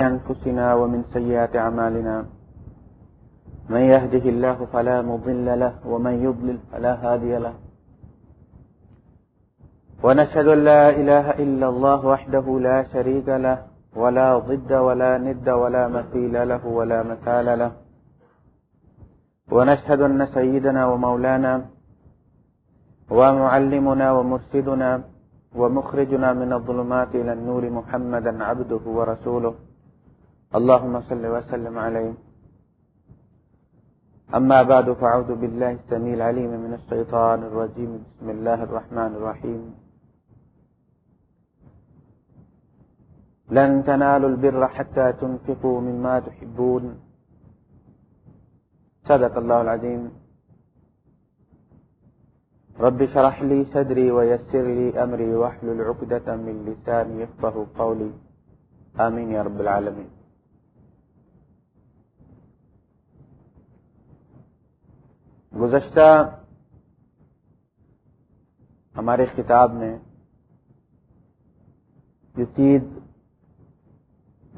أنفسنا ومن سيئات أعمالنا. من يهده الله فلا مضل له، ومن يضلل فلا هادي له. ونشهد أن لا إله إلا الله وحده لا شريك له، ولا ضد ولا ند ولا مثيل له ولا مثال له. ونشهد أن سيدنا ومولانا ومعلمنا ومرشدنا ومخرجنا من الظلمات إلى النور محمدا عبده ورسوله. اللهم صل وسلم عليه. أما بعد، فأعوذ بالله السميع العليم من الشيطان الرجيم. بسم الله الرحمن الرحيم. لن تنالوا البر حتى تنفقوا مما تحبون. صدق الله العظيم. رب شرح لي صدري ويسر لي أمري واحلل عقدة من لساني يفقه قولي. آمين يا رب العالمين. گزشتہ ہمارے خطاب میں جو چیز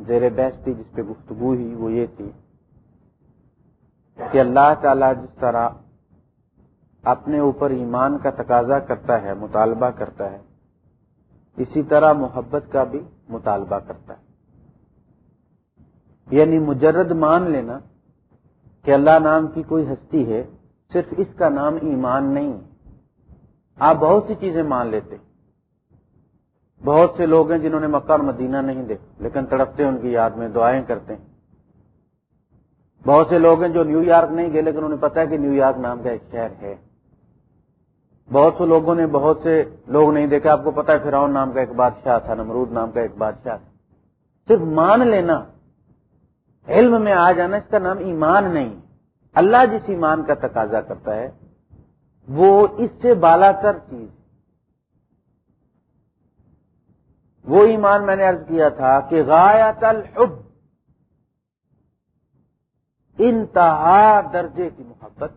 زیر بحث تھی جس پہ گفتگو ہی وہ یہ تھی کہ اللہ تعالی جس طرح اپنے اوپر ایمان کا تقاضا کرتا ہے، مطالبہ کرتا ہے، اسی طرح محبت کا بھی مطالبہ کرتا ہے۔ یعنی مجرد مان لینا کہ اللہ نام کی کوئی ہستی ہے صرف اس کا نام ایمان نہیں۔ آپ بہت سی چیزیں مان لیتے۔ بہت سے لوگ ہیں جنہوں نے مکہ اور مدینہ نہیں دیکھا، لیکن تڑپتے ان کی یاد میں دعائیں کرتے ہیں۔ بہت سے لوگ ہیں جو نیو یارک نہیں گئے، لیکن انہیں پتا ہے کہ نیو یارک نام کا ایک شہر ہے۔ بہت سے لوگوں نے بہت سے لوگ نہیں دیکھا آپ کو پتا ہے فراؤن نام کا ایک بادشاہ تھا، نمرود نام کا ایک بادشاہ تھا۔ صرف مان لینا، علم میں آ جانا اس کا نام ایمان نہیں۔ اللہ جس ایمان کا تقاضا کرتا ہے، وہ اس سے بالا تر چیز وہ ایمان میں نے ارض کیا تھا کہ غایت الحب، انتہا درجے کی محبت،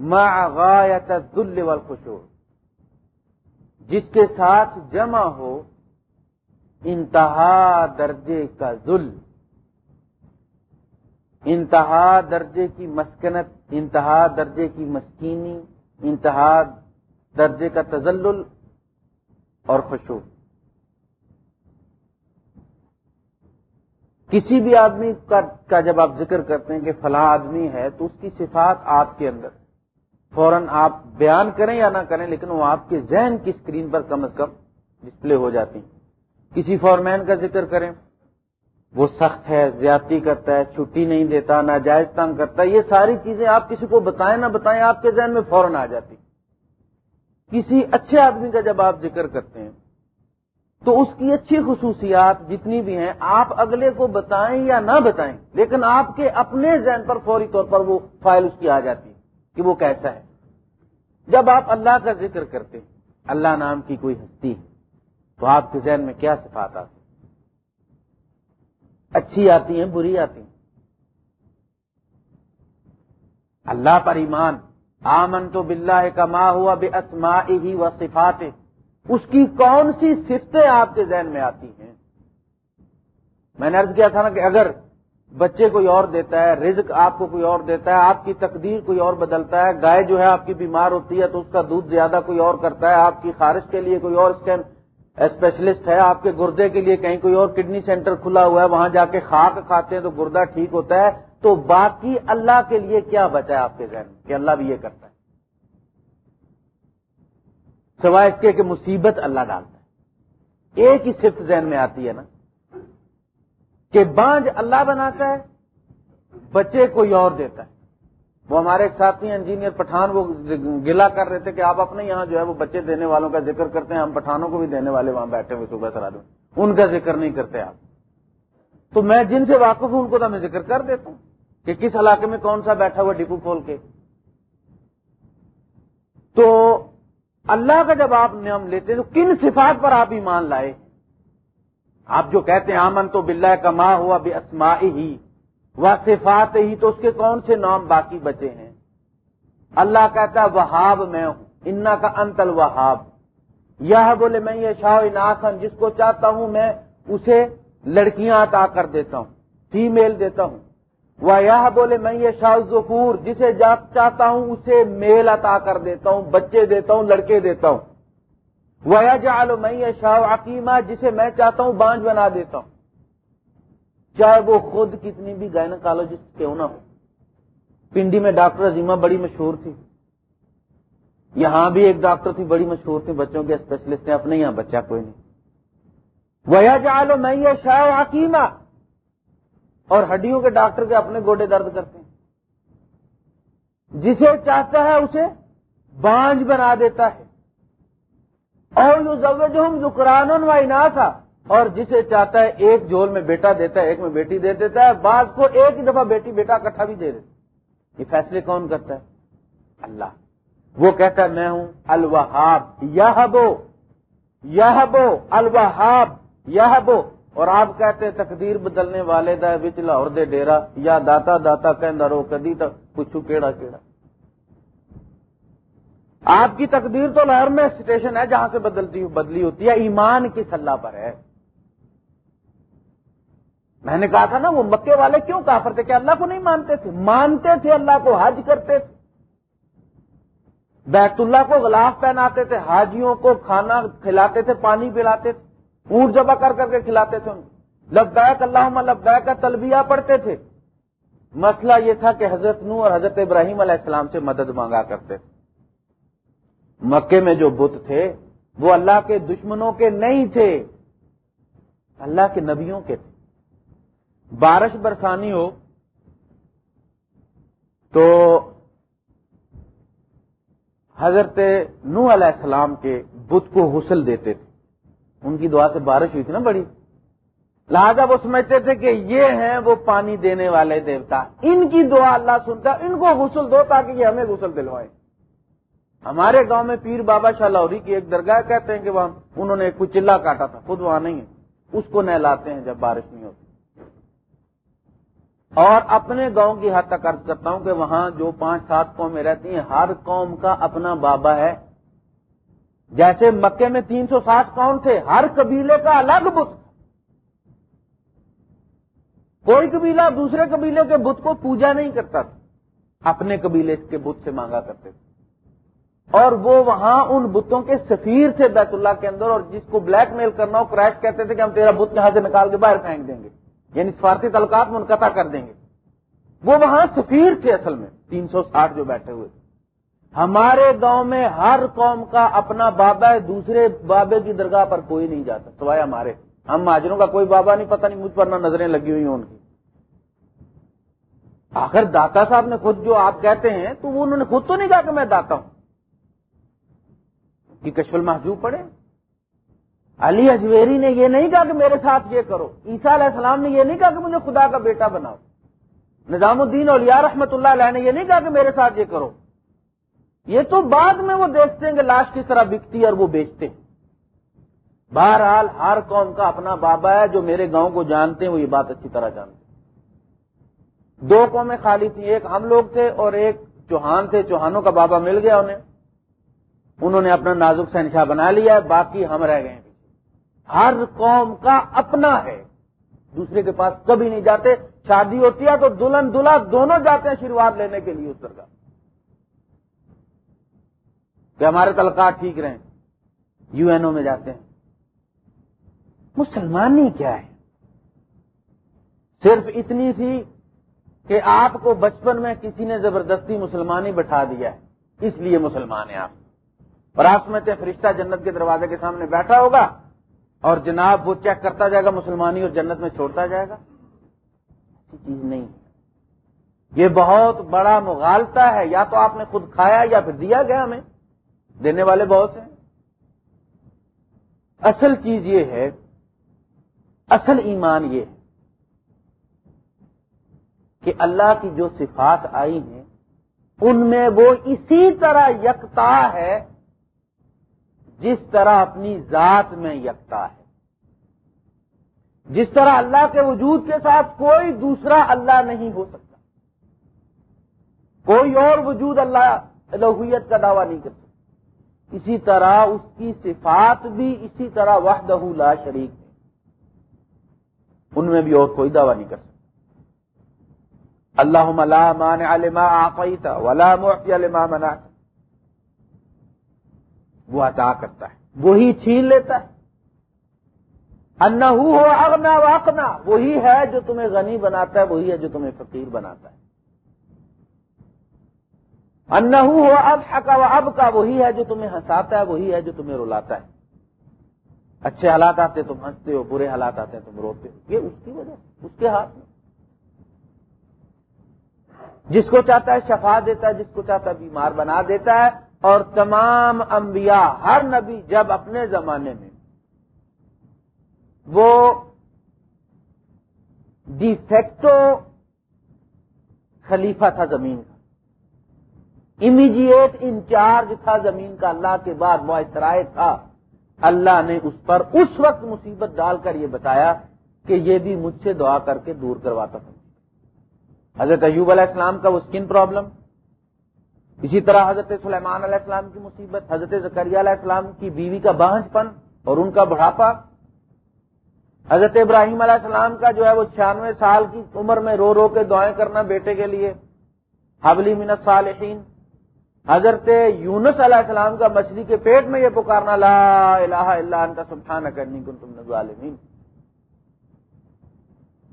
مع غایت الذل والخشوع۔ جس کے ساتھ جمع ہو، انتہا درجے کا ذل۔ انتہا درجے کی مسکنت، انتہا درجے کی مسکینی، انتہا درجے کا تزلل اور خوشو کسی بھی آدمی کا جب آپ ذکر کرتے ہیں کہ فلاں آدمی ہے تو اس کی صفات آپ کے اندر۔ فوراً آپ بیان کریں یا نہ کریں، لیکن وہ آپ کے ذہن کی اسکرین پر کم از کم ڈسپلے ہو جاتی ہیں۔ کسی فورمین کا ذکر کریں۔ وہ سخت ہے، زیادتی کرتا ہے، چھٹی نہیں دیتا، ناجائز تنگ کرتا ہے، یہ ساری چیزیں آپ کسی کو بتائیں نہ بتائیں، آپ کے ذہن میں فوراً آ جاتی۔ کسی اچھے آدمی کا جب آپ ذکر کرتے ہیں، تو اس کی اچھی خصوصیات جتنی بھی ہیں، آپ اگلے کو بتائیں یا نہ بتائیں، لیکن آپ کے اپنے ذہن پر فوری طور پر وہ فائل اس کی آ جاتی کہ وہ کیسا ہے۔ جب آپ اللہ کا ذکر کرتے ہیں، اللہ نام کی کوئی ہستی ہے، تو آپ کے ذہن میں کیا صفات آتی اچھی آتی ہیں، بری آتی ہیں۔ اللہ پر ایمان آمن تو بلّہ کا ماں ہوا بے اسما ہی و صفات اس کی کون سی صفتیں آپ کے ذہن میں آتی ہیں؟ میں نے ارض کیا تھا نا کہ اگر بچے کوئی اور دیتا ہے، رزق آپ کو کوئی اور دیتا ہے، آپ کی تقدیر کوئی اور بدلتا ہے، گائے جو ہے آپ کی بیمار ہوتی ہے تو اس کا دودھ زیادہ کوئی اور کرتا ہے، آپ کی خارش کے لیے کوئی اور اسکین اسپیشلسٹ ہے آپ کے گردے کے لیے کہیں کوئی اور کڈنی سینٹر کھلا ہوا ہے، وہاں جا کے خاک کھاتے ہیں تو گردہ ٹھیک ہوتا ہے۔ تو باقی اللہ کے لیے کیا بچا ہے آپ کے ذہن میں کہ اللہ بھی یہ کرتا ہے؟ سوائے اس کے کہ مصیبت اللہ ڈالتا ہے۔ ایک ہی صرف ذہن میں آتی ہے نا کہ بانج اللہ بناتا ہے، بچے کوئی اور دیتا ہے۔ وہ ہمارے ایک ساتھی انجینئر پٹھان، وہ گلا کر رہے تھے کہ آپ اپنے یہاں جو ہے وہ بچے دینے والوں کا ذکر کرتے ہیں، ہم پٹھانوں کو بھی دینے والے وہاں بیٹھے ہوئے صبح سرا دوں۔ ان کا ذکر نہیں کرتے آپ۔ تو میں جن سے واقف ہوں، ان کو تو میں ذکر کر دیتا ہوں کہ کس علاقے میں کون سا بیٹھا ہوا ڈپو کھول کے۔ تو اللہ کا جب آپ نام لیتے تو کن صفات پر آپ ایمان لائے؟ آپ جو کہتے ہیں، آمن تو بلّہ کا ماں ہوا بے اسما ہی۔ وہ صفات ہی تو اس کے کون سے نام باقی بچے ہیں؟ اللہ کہتا ہے، وہاب میں ہوں انا کا انتل وہاب یہ بولے، میں یہ شاہ اناسن جس کو چاہتا ہوں، میں اسے لڑکیاں عطا کر دیتا ہوں، فیمیل دیتا ہوں۔ وہ یہ بولے، میں یہ شاہ ظفور جسے چاہتا ہوں، اسے میل عطا کر دیتا ہوں، بچے دیتا ہوں، لڑکے دیتا ہوں۔ وہ جالو میں یہ شاہ عقیمہ، جسے میں چاہتا ہوں، بانج بنا دیتا ہوں۔ چاہے وہ خود کتنی بھی گائنکالوجسٹ کیوں نہ ہو۔ پنڈی میں ڈاکٹر عظیمہ بڑی مشہور تھی۔ یہاں بھی ایک ڈاکٹر تھی بڑی مشہور تھی، بچوں کے اسپیشلسٹ ہیں، اپنے یہاں بچہ کوئی نہیں۔ وہ جالو میں یہ شاہ عقیمہ اور ہڈیوں کے ڈاکٹر کے اپنے گوڈے درد کرتے ہیں۔ جسے چاہتا ہے اسے بانج بنا دیتا ہے۔ اور جو ہم زکران و اناسا اور جسے چاہتا ہے ایک جھول میں بیٹا دیتا ہے، ایک میں بیٹی دے دیتا ہے، بعض کو ایک ہی دفعہ بیٹی، بیٹا اکٹھا بھی دے دیتا یہ فیصلے کون کرتا ہے؟ اللہ۔ وہ کہتا ہے، میں ہوں الوہاب۔ یہ بو یہ بو الوہاب یہ بو اور آپ کہتے ہیں، تقدیر بدلنے والے دا بچ لاہور دے ڈیرا یا داتا داتا کہ رو کدی تک پوچھو کیڑا کیڑا۔ آپ کی تقدیر تو لاہور میں اسٹیشن ہے جہاں سے بدلتی، بدلی ہوتی ہے۔ ایمان کس اللہ پر ہے؟ میں نے کہا تھا نا وہ مکے والے کیوں کافر تھے کہ اللہ کو نہیں مانتے تھے؟ مانتے تھے اللہ کو، حج کرتے تھے۔ بیت اللہ کو غلاف پہناتے تھے، حاجیوں کو کھانا کھلاتے تھے، پانی پلاتے تھے، اونٹ جبا کر کر کے کھلاتے تھے ان لبیک اللہ لبیک کا تلبیہ پڑھتے تھے۔ مسئلہ یہ تھا کہ حضرت نو اور حضرت ابراہیم علیہ السلام سے مدد مانگا کرتے تھے۔ مکے میں جو بت تھے، وہ اللہ کے دشمنوں کے نہیں تھے۔ اللہ کے نبیوں کے تھے۔ بارش برسانی ہو تو حضرت نو علیہ السلام کے بت کو غسل دیتے تھے۔ ان کی دعا سے بارش ہوئی تھی نا بڑی۔ لہذا وہ سمجھتے تھے کہ یہ ہیں وہ پانی دینے والے دیوتا۔ ان کی دعا اللہ سنتا، ان کو غسل دو تاکہ یہ ہمیں غسل دلوائے۔ ہمارے گاؤں میں پیر بابا شاہ لوری کی ایک درگاہ کہتے ہیں کہ وہاں انہوں نے کچھ چلا کاٹا تھا، خود وہاں نہیں ہے۔ اس کو نہلاتے ہیں جب بارش نہیں ہوتی۔ اور اپنے گاؤں کی حد تک عرض کرتا ہوں کہ وہاں جو پانچ سات قومیں رہتی ہیں، ہر قوم کا اپنا بابا ہے۔ جیسے مکے میں تین سو سات کون تھے، ہر قبیلے کا الگ بت۔ کوئی قبیلہ دوسرے قبیلے کے بت کو پوجا نہیں کرتا تھا، اپنے قبیلے کے بت سے مانگا کرتے تھے۔ اور وہ وہاں ان بتوں کے سفیر تھے بیت اللہ کے اندر، اور جس کو بلیک میل کرنا ہو کریش کہتے تھے کہ ہم تیرا بت یہاں سے نکال کے باہر پھینک دیں گے۔ یعنی سفارتی تعلقات منقطع کر دیں گے۔ وہ وہاں سفیر تھے اصل میں، تین سو ساٹھ جو بیٹھے ہوئے۔ تھے ہمارے گاؤں میں ہر قوم کا اپنا بابا ہے، دوسرے بابے کی درگاہ پر کوئی نہیں جاتا، سوائے ہمارے۔ ہم ماجروں کا کوئی بابا نہیں، پتہ نہیں مجھ پر نہ نظریں لگی ہوئی ہیں ان کی۔ آخر داتا صاحب نے خود جو آپ کہتے ہیں، تو وہ انہوں نے خود تو نہیں کہا کہ میں داتا ہوں۔ کہ کشفل محجوب پڑے علی اجویری نے یہ نہیں کہا کہ میرے ساتھ یہ کرو، عیسیٰ علیہ السلام نے یہ نہیں کہا کہ مجھے خدا کا بیٹا بناؤ۔ نظام الدین اولیاء رحمت اللہ علیہ نے یہ نہیں کہا کہ میرے ساتھ یہ کرو۔ یہ تو بعد میں وہ دیکھتے ہیں کہ لاش کس طرح بکتی ہے اور وہ بیچتے ہیں۔ بہرحال ہر قوم کا اپنا بابا ہے، جو میرے گاؤں کو جانتے ہیں، وہ یہ بات اچھی طرح جانتے ہیں۔ دو قومیں خالی تھیں، ایک ہم لوگ تھے اور ایک چوہان تھے۔ چوہانوں کا بابا مل گیا انہیں۔ انہوں نے اپنا نازک سنشا بنا لیا ہے، باقی ہم رہ گئے ہر قوم کا اپنا ہے۔ دوسرے کے پاس کبھی نہیں جاتے۔ شادی ہوتی ہے تو دلہن دلہا دونوں جاتے ہیں آشیرواد لینے کے لیے اس طرح کہ ہمارے تلقات ٹھیک رہیں۔ یو این او میں جاتے ہیں۔ مسلمانی کیا ہے؟ صرف اتنی سی کہ آپ کو بچپن میں کسی نے زبردستی مسلمانی بٹھا دیا ہے۔ اس لیے مسلمان ہیں آپ۔ اور آپ سمجھتے ہیں فرشتہ جنت کے دروازے کے سامنے بیٹھا ہوگا۔ اور جناب وہ چیک کرتا جائے گا مسلمانی اور جنت میں چھوڑتا جائے گا؟ ایسی چیز نہیں۔ یہ بہت بڑا مغالتا ہے۔ یا تو آپ نے خود کھایا یا پھر دیا گیا ہمیں۔ دینے والے بہت ہیں۔ اصل چیز یہ ہے اصل ایمان یہ ہے کہ اللہ کی جو صفات آئی ہیں ان میں وہ اسی طرح یکتا ہے جس طرح اپنی ذات میں یکتا ہے۔ جس طرح اللہ کے وجود کے ساتھ کوئی دوسرا اللہ نہیں ہو سکتا۔ کوئی اور وجود اللہ الوحیت کا دعویٰ نہیں کر سکتا۔ اسی طرح اس کی صفات بھی اسی طرح وحدہ لا شریک ہے۔ ان میں بھی اور کوئی دعویٰ نہیں کر سکتا۔ اللہ مان علما آقیتا ولا معفی علما منا وہ عطا کرتا ہے۔ وہی چھین لیتا ہے۔ انا ہو اغنا واقنا وہی ہے جو تمہیں غنی بناتا ہے، وہی ہے جو تمہیں فقیر بناتا ہے۔ انا ہو اب حقا و اب کا وہی ہے جو تمہیں ہنساتا ہے، وہی ہے جو تمہیں رلاتا ہے۔ اچھے حالات آتے تم ہنستے ہو، برے حالات آتے ہیں تم روتے ہو۔ یہ اس کی وجہ اس کے ہاتھ میں۔ جس کو چاہتا ہے شفا دیتا ہے، جس کو چاہتا ہے بیمار بنا دیتا ہے اور تمام انبیاء، ہر نبی جب اپنے زمانے میں وہ ڈیفیکٹو خلیفہ تھا زمین کا امیجیٹ انچارج تھا زمین کا، اللہ کے بعد وہ تھا۔ اللہ نے اس پر اس وقت مصیبت ڈال کر یہ بتایا کہ یہ بھی مجھ سے دعا کر کے دور کرواتا تھا۔ حضرت ایوب علیہ السلام کا وہ اسکن پرابلم اسی طرح حضرت سلیمان علیہ السلام کی مصیبت، حضرت زکریہ علیہ السلام کی بیوی کا بانج پن اور ان کا بڑھاپا۔ حضرت ابراہیم علیہ السلام کا جو ہے وہ چھیانوے سال کی عمر میں رو رو کے دعائیں کرنا بیٹے کے لیے۔ حبلی منت صالحین حضرت یونس علیہ السلام کا مچھلی کے پیٹ میں یہ پکارنا، لا الہ الا انت سبحانہ کرنی کن تم ظالمین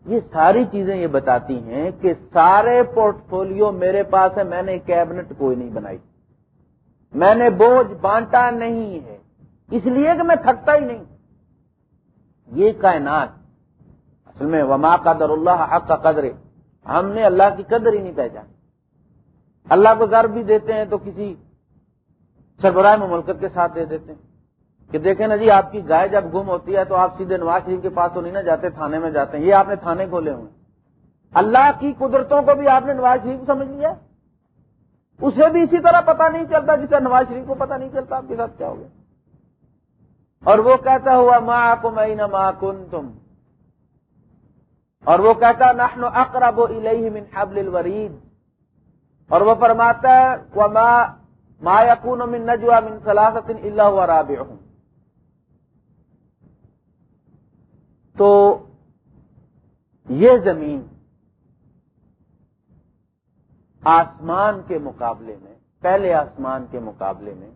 یہ ساری چیزیں یہ بتاتی ہیں کہ سارے پورٹ فولیو میرے پاس ہے میں نے کیبنٹ کوئی نہیں بنائی۔ میں نے بوجھ بانٹا نہیں ہے، اس لیے کہ میں تھکتا ہی نہیں۔ یہ کائنات، اصل میں وما قدر اللہ حق کا قدر ہم نے اللہ کی قدر ہی نہیں پہچانی۔ اللہ کو ضرب بھی دیتے ہیں تو کسی سربراہ مملکت کے ساتھ دے دیتے ہیں۔ کہ دیکھیں نا جی آپ کی گائے جب گم ہوتی ہے تو آپ سیدھے نواز شریف کے پاس تو نہیں نا جاتے، تھانے میں جاتے ہیں۔ یہ آپ نے تھانے کھولے ہوئے اللہ کی قدرتوں کو بھی آپ نے نواز شریف سمجھ لیا۔ اسے بھی اسی طرح پتا نہیں چلتا جس طرح نواز شریف کو پتا نہیں چلتا، آپ کے ساتھ کیا ہوگا اور وہ کہتا ہوا ماں کو میں ماں کن تم اور وہ کہتا، نحن اقرب الیہ من حبل الورید اور وہ فرماتا ہے وہ ماں ما یقون من نجوا من سلاست اللہ و رابع تو یہ زمین آسمان کے مقابلے میں، پہلے آسمان کے مقابلے میں،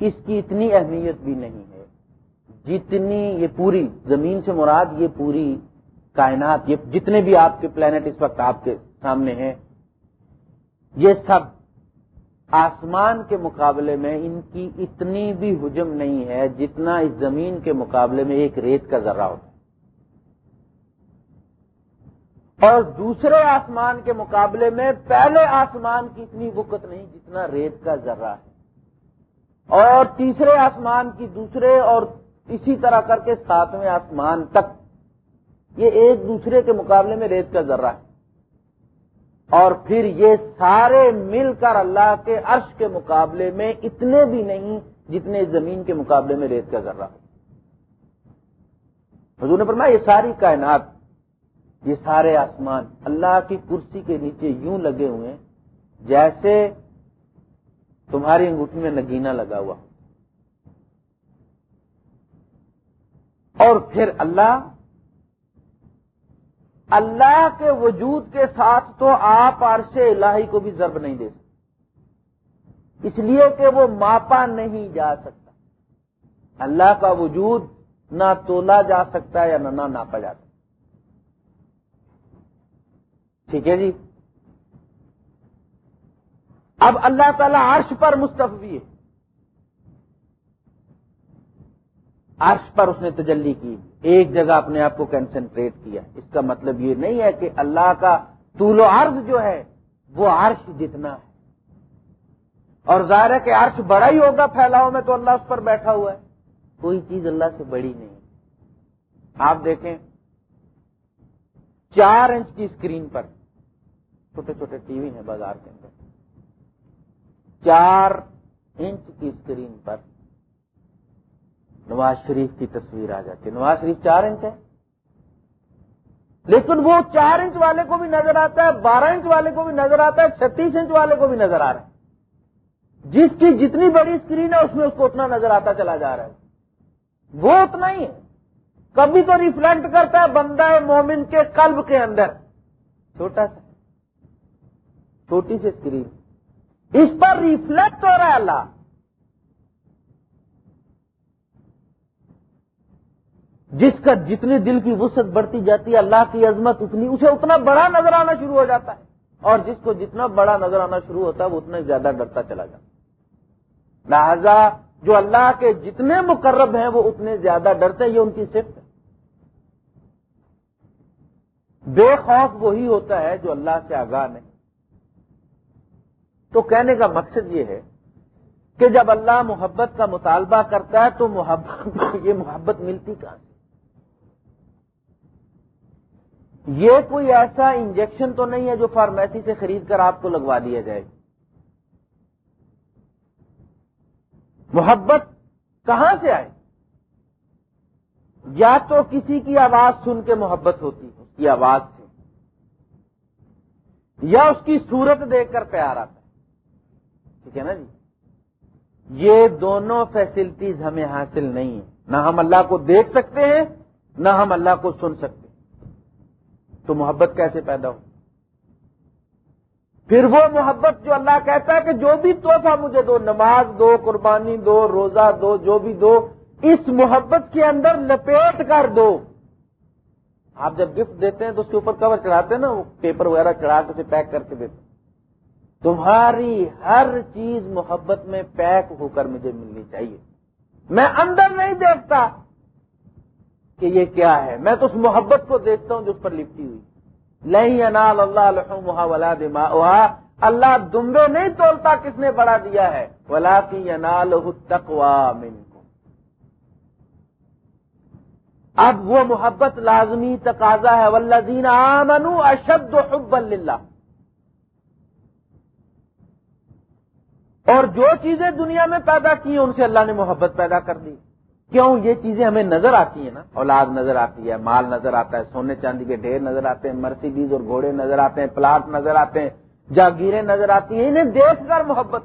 اس کی اتنی اہمیت بھی نہیں ہے جتنی یہ پوری زمین سے مراد یہ پوری کائنات، یہ جتنے بھی آپ کے پلانٹ اس وقت آپ کے سامنے ہیں، یہ سب آسمان کے مقابلے میں ان کی اتنی بھی حجم نہیں ہے جتنا اس زمین کے مقابلے میں ایک ریت کا ذرہ ہوتا اور دوسرے آسمان کے مقابلے میں پہلے آسمان کی اتنی وقت نہیں جتنا ریت کا ذرہ ہے۔ اور تیسرے آسمان کی دوسرے اور اسی طرح کر کے ساتویں آسمان تک یہ ایک دوسرے کے مقابلے میں ریت کا ذرہ ہے۔ اور پھر یہ سارے مل کر اللہ کے عرش کے مقابلے میں اتنے بھی نہیں جتنے زمین کے مقابلے میں ریت کا ذرہ حضور نے فرمایا، یہ ساری کائنات، یہ سارے آسمان اللہ کی کرسی کے نیچے یوں لگے ہوئے جیسے تمہاری انگوٹھی میں نگینا لگا ہوا۔ اور پھر اللہ اللہ کے وجود کے ساتھ تو آپ عرش الہی کو بھی ضرب نہیں دے سکتے۔ اس لیے کہ وہ ماپا نہیں جا سکتا۔ اللہ کا وجود نہ تولا جا سکتا ہے یا نہ ناپا جا سکتا۔ ٹھیک ہے جی؟ اب اللہ تعالی عرش پر مستفی ہے۔ عرش پر اس نے تجلی کی۔ ایک جگہ اپنے آپ کو کنسنٹریٹ کیا۔ اس کا مطلب یہ نہیں ہے کہ اللہ کا طول و عرض جو ہے، وہ عرش جتنا ہے۔ اور ظاہر ہے کہ عرش بڑا ہی ہوگا، پھیلاؤ میں تو اللہ اس پر بیٹھا ہوا ہے۔ کوئی چیز اللہ سے بڑی نہیں۔ آپ دیکھیں، چار انچ کی اسکرین پر، چھوٹے چھوٹے ٹی وی ہیں بازار کے اندر۔ چار انچ کی اسکرین پر نواز شریف کی تصویر آ جاتی ہے۔ نواز شریف چار انچ ہے۔ لیکن وہ چار انچ والے کو بھی نظر آتا ہے، بارہ انچ والے کو بھی نظر آتا ہے، چھتیس انچ والے کو بھی نظر آ رہا ہے۔ جس کی جتنی بڑی اسکرین ہے، اس میں اس کو اتنا نظر آتا چلا جا رہا ہے۔ وہ اتنا ہی ہے۔ کبھی تو ریفلیکٹ کرتا ہے بندہ مومن کے قلب کے اندر۔ چھوٹا سا۔ چھوٹی سی اسکرین اس پر ریفلیکٹ ہو رہا ہے اللہ۔ جس کا جتنی دل کی وسط بڑھتی جاتی ہے، اللہ کی عظمت اتنی، اسے اتنا بڑا نظر آنا شروع ہو جاتا ہے۔ اور جس کو جتنا بڑا نظر آنا شروع ہوتا ہے، وہ اتنا زیادہ ڈرتا چلا جاتا لہذا جو اللہ کے جتنے مقرب ہیں، وہ اتنے زیادہ ڈرتے ہیں، یہ ان کی صفت ہے۔ بے خوف وہی ہوتا ہے جو اللہ سے آگاہ نہیں۔ تو کہنے کا مقصد یہ ہے کہ جب اللہ محبت کا مطالبہ کرتا ہے، تو محبت، یہ محبت ملتی کہاں یہ کوئی ایسا انجیکشن تو نہیں ہے جو فارمیسی سے خرید کر آپ کو لگوا دیا جائے۔ محبت کہاں سے آئے؟ یا تو کسی کی آواز سن کے محبت ہوتی ہے، اس کی آواز سے۔ یا اس کی صورت دیکھ کر پیار آتا ہے۔ ٹھیک ہے نا جی؟ یہ دونوں فیسلٹیز ہمیں حاصل نہیں ہیں۔ نہ ہم اللہ کو دیکھ سکتے ہیں، نہ ہم اللہ کو سن سکتے تو محبت کیسے پیدا ہو؟ پھر وہ محبت جو اللہ کہتا ہے کہ جو بھی توحفہ مجھے دو، نماز دو، قربانی دو، روزہ دو، جو بھی دو، اس محبت کے اندر لپیٹ کر دو۔ آپ جب گفٹ دیتے ہیں تو اس کے اوپر کور چڑھاتے ہیں نا، وہ پیپر وغیرہ چڑھا کے اسے پیک کر کے دیتے تمہاری ہر چیز محبت میں پیک ہو کر مجھے ملنی چاہیے۔ میں اندر نہیں دیکھتا۔ کہ یہ کیا ہے؟ میں تو اس محبت کو دیکھتا ہوں جو اس پر لپٹی ہوئی۔ نہیں انال اللہ الحمہ ولا دما اللہ دمبے نہیں تولتا کس نے بڑا دیا ہے۔ ولا کی انال تقوا من اب وہ محبت لازمی تقاضا ہے۔ ولزین آمنو اشد حب اللہ اور جو چیزیں دنیا میں پیدا کی ان سے اللہ نے محبت پیدا کر دی۔ کیوں یہ چیزیں ہمیں نظر آتی ہیں نا؟ اولاد نظر آتی ہے، مال نظر آتا ہے، سونے چاندی کے ڈھیر نظر آتے ہیں، مرسیڈیز اور گھوڑے نظر آتے ہیں، پلاٹ نظر آتے ہیں، جاگیریں نظر آتی ہیں، انہیں دیکھ کر محبت،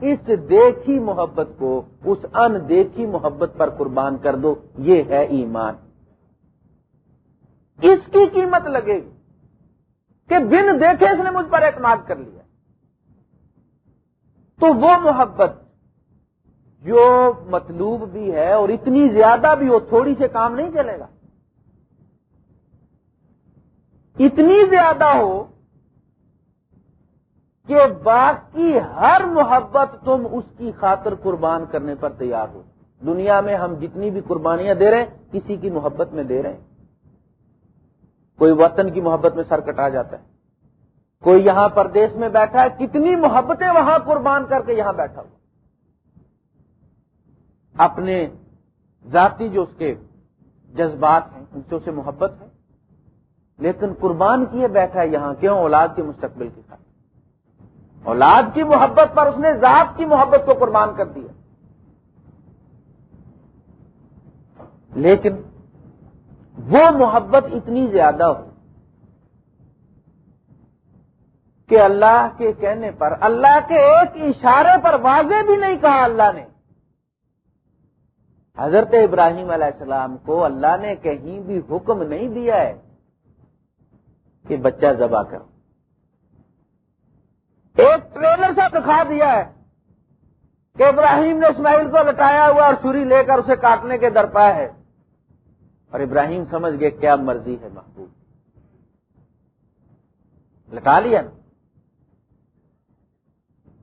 اس دیکھی محبت کو، اس ان دیکھی محبت پر قربان کر دو، یہ ہے ایمان۔ اس کی قیمت لگے گی کہ بن دیکھے اس نے مجھ پر اعتماد کر لیا۔ تو وہ محبت جو مطلوب بھی ہے اور اتنی زیادہ بھی ہو تھوڑی سے کام نہیں چلے گا۔ اتنی زیادہ ہو کہ باقی ہر محبت تم اس کی خاطر قربان کرنے پر تیار ہو۔ دنیا میں ہم جتنی بھی قربانیاں دے رہے ہیں، کسی کی محبت میں دے رہے ہیں۔ کوئی وطن کی محبت میں سر کٹا جاتا ہے۔ کوئی یہاں پردیش میں بیٹھا ہے، کتنی محبتیں وہاں قربان کر کے یہاں بیٹھا ہو اپنے ذاتی جو اس کے جذبات ہیں، ان سے اسے محبت ہے۔ لیکن قربان کیے بیٹھا ہے یہاں، کیوں؟ اولاد کے مستقبل کے ساتھ۔ اولاد کی محبت پر اس نے ذات کی محبت کو قربان کر دیا۔ لیکن وہ محبت اتنی زیادہ ہو کہ اللہ کے کہنے پر، اللہ کے ایک اشارے پر واضح بھی نہیں کہا اللہ نے۔ حضرت ابراہیم علیہ السلام کو اللہ نے کہیں بھی حکم نہیں دیا ہے کہ بچہ ذبح کرو۔ ایک ٹریلر سا دکھا دیا ہے کہ ابراہیم نے اسماعیل کو لٹایا ہوا اور چوری لے کر اسے کاٹنے کے درپا ہے۔ اور ابراہیم سمجھ گئے کیا مرضی ہے محبوب۔ لٹا لیا۔ نا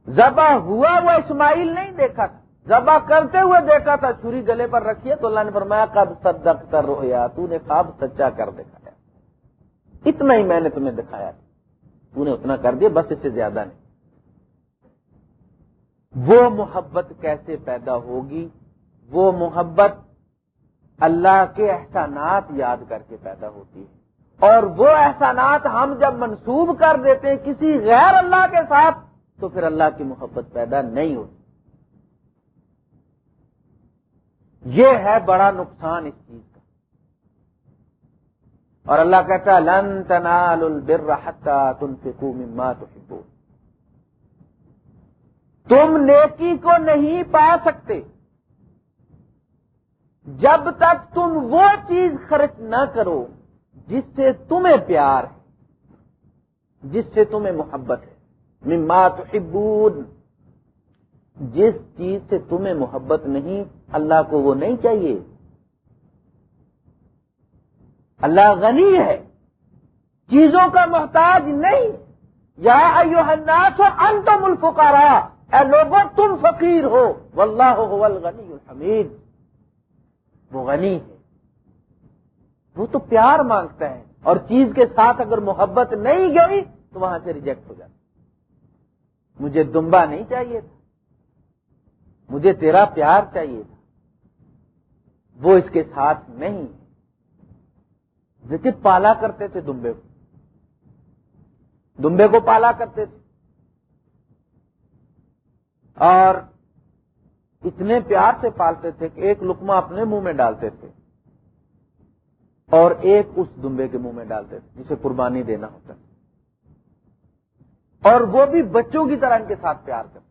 ذبح ہوا وہ اسماعیل نہیں دیکھا تھا۔ ذبح کرتے ہوئے دیکھا تھا چھری گلے پر رکھیے تو اللہ نے فرمایا کب صدق کر رویا تو نے خواب سچا کر دکھایا۔ اتنا ہی میں نے تمہیں دکھایا تو نے اتنا کر دیا، بس اس سے زیادہ نہیں۔ وہ محبت کیسے پیدا ہوگی؟ وہ محبت اللہ کے احسانات یاد کر کے پیدا ہوتی ہے۔ اور وہ احسانات ہم جب منسوب کر دیتے ہیں کسی غیر اللہ کے ساتھ، تو پھر اللہ کی محبت پیدا نہیں ہوتی۔ یہ ہے بڑا نقصان اس چیز کا۔ اور اللہ کہتا ہے، لن تنال البر حتى تنفقوا مما تحبون۔ تم نیکی کو نہیں پا سکتے۔ جب تک تم وہ چیز خرچ نہ کرو جس سے تمہیں پیار ہے، جس سے تمہیں محبت ہے۔ مما تحبون۔ جس چیز سے تمہیں محبت نہیں اللہ کو وہ نہیں چاہیے۔ اللہ غنی ہے۔ چیزوں کا محتاج نہیں۔ یا الناس انتم الفقراء۔ اے لوگوں، تم فقیر ہو۔ واللہ هو الغنی الحمید۔ وہ غنی ہے۔ وہ تو پیار مانگتا ہے اور چیز کے ساتھ اگر محبت نہیں گئی، تو وہاں سے ریجیکٹ ہو جاتا مجھے دمبا نہیں چاہیے تھا۔ مجھے تیرا پیار چاہیے تھا۔ وہ اس کے ساتھ نہیں۔ دیکھیے پالا کرتے تھے دمبے کو۔ دمبے کو پالا کرتے تھے۔ اور اتنے پیار سے پالتے تھے کہ ایک لکما اپنے منہ میں ڈالتے تھے۔ اور ایک اس دمبے کے منہ میں ڈالتے تھے جسے قربانی دینا ہوتا۔ اور وہ بھی بچوں کی طرح ان کے ساتھ پیار کرتا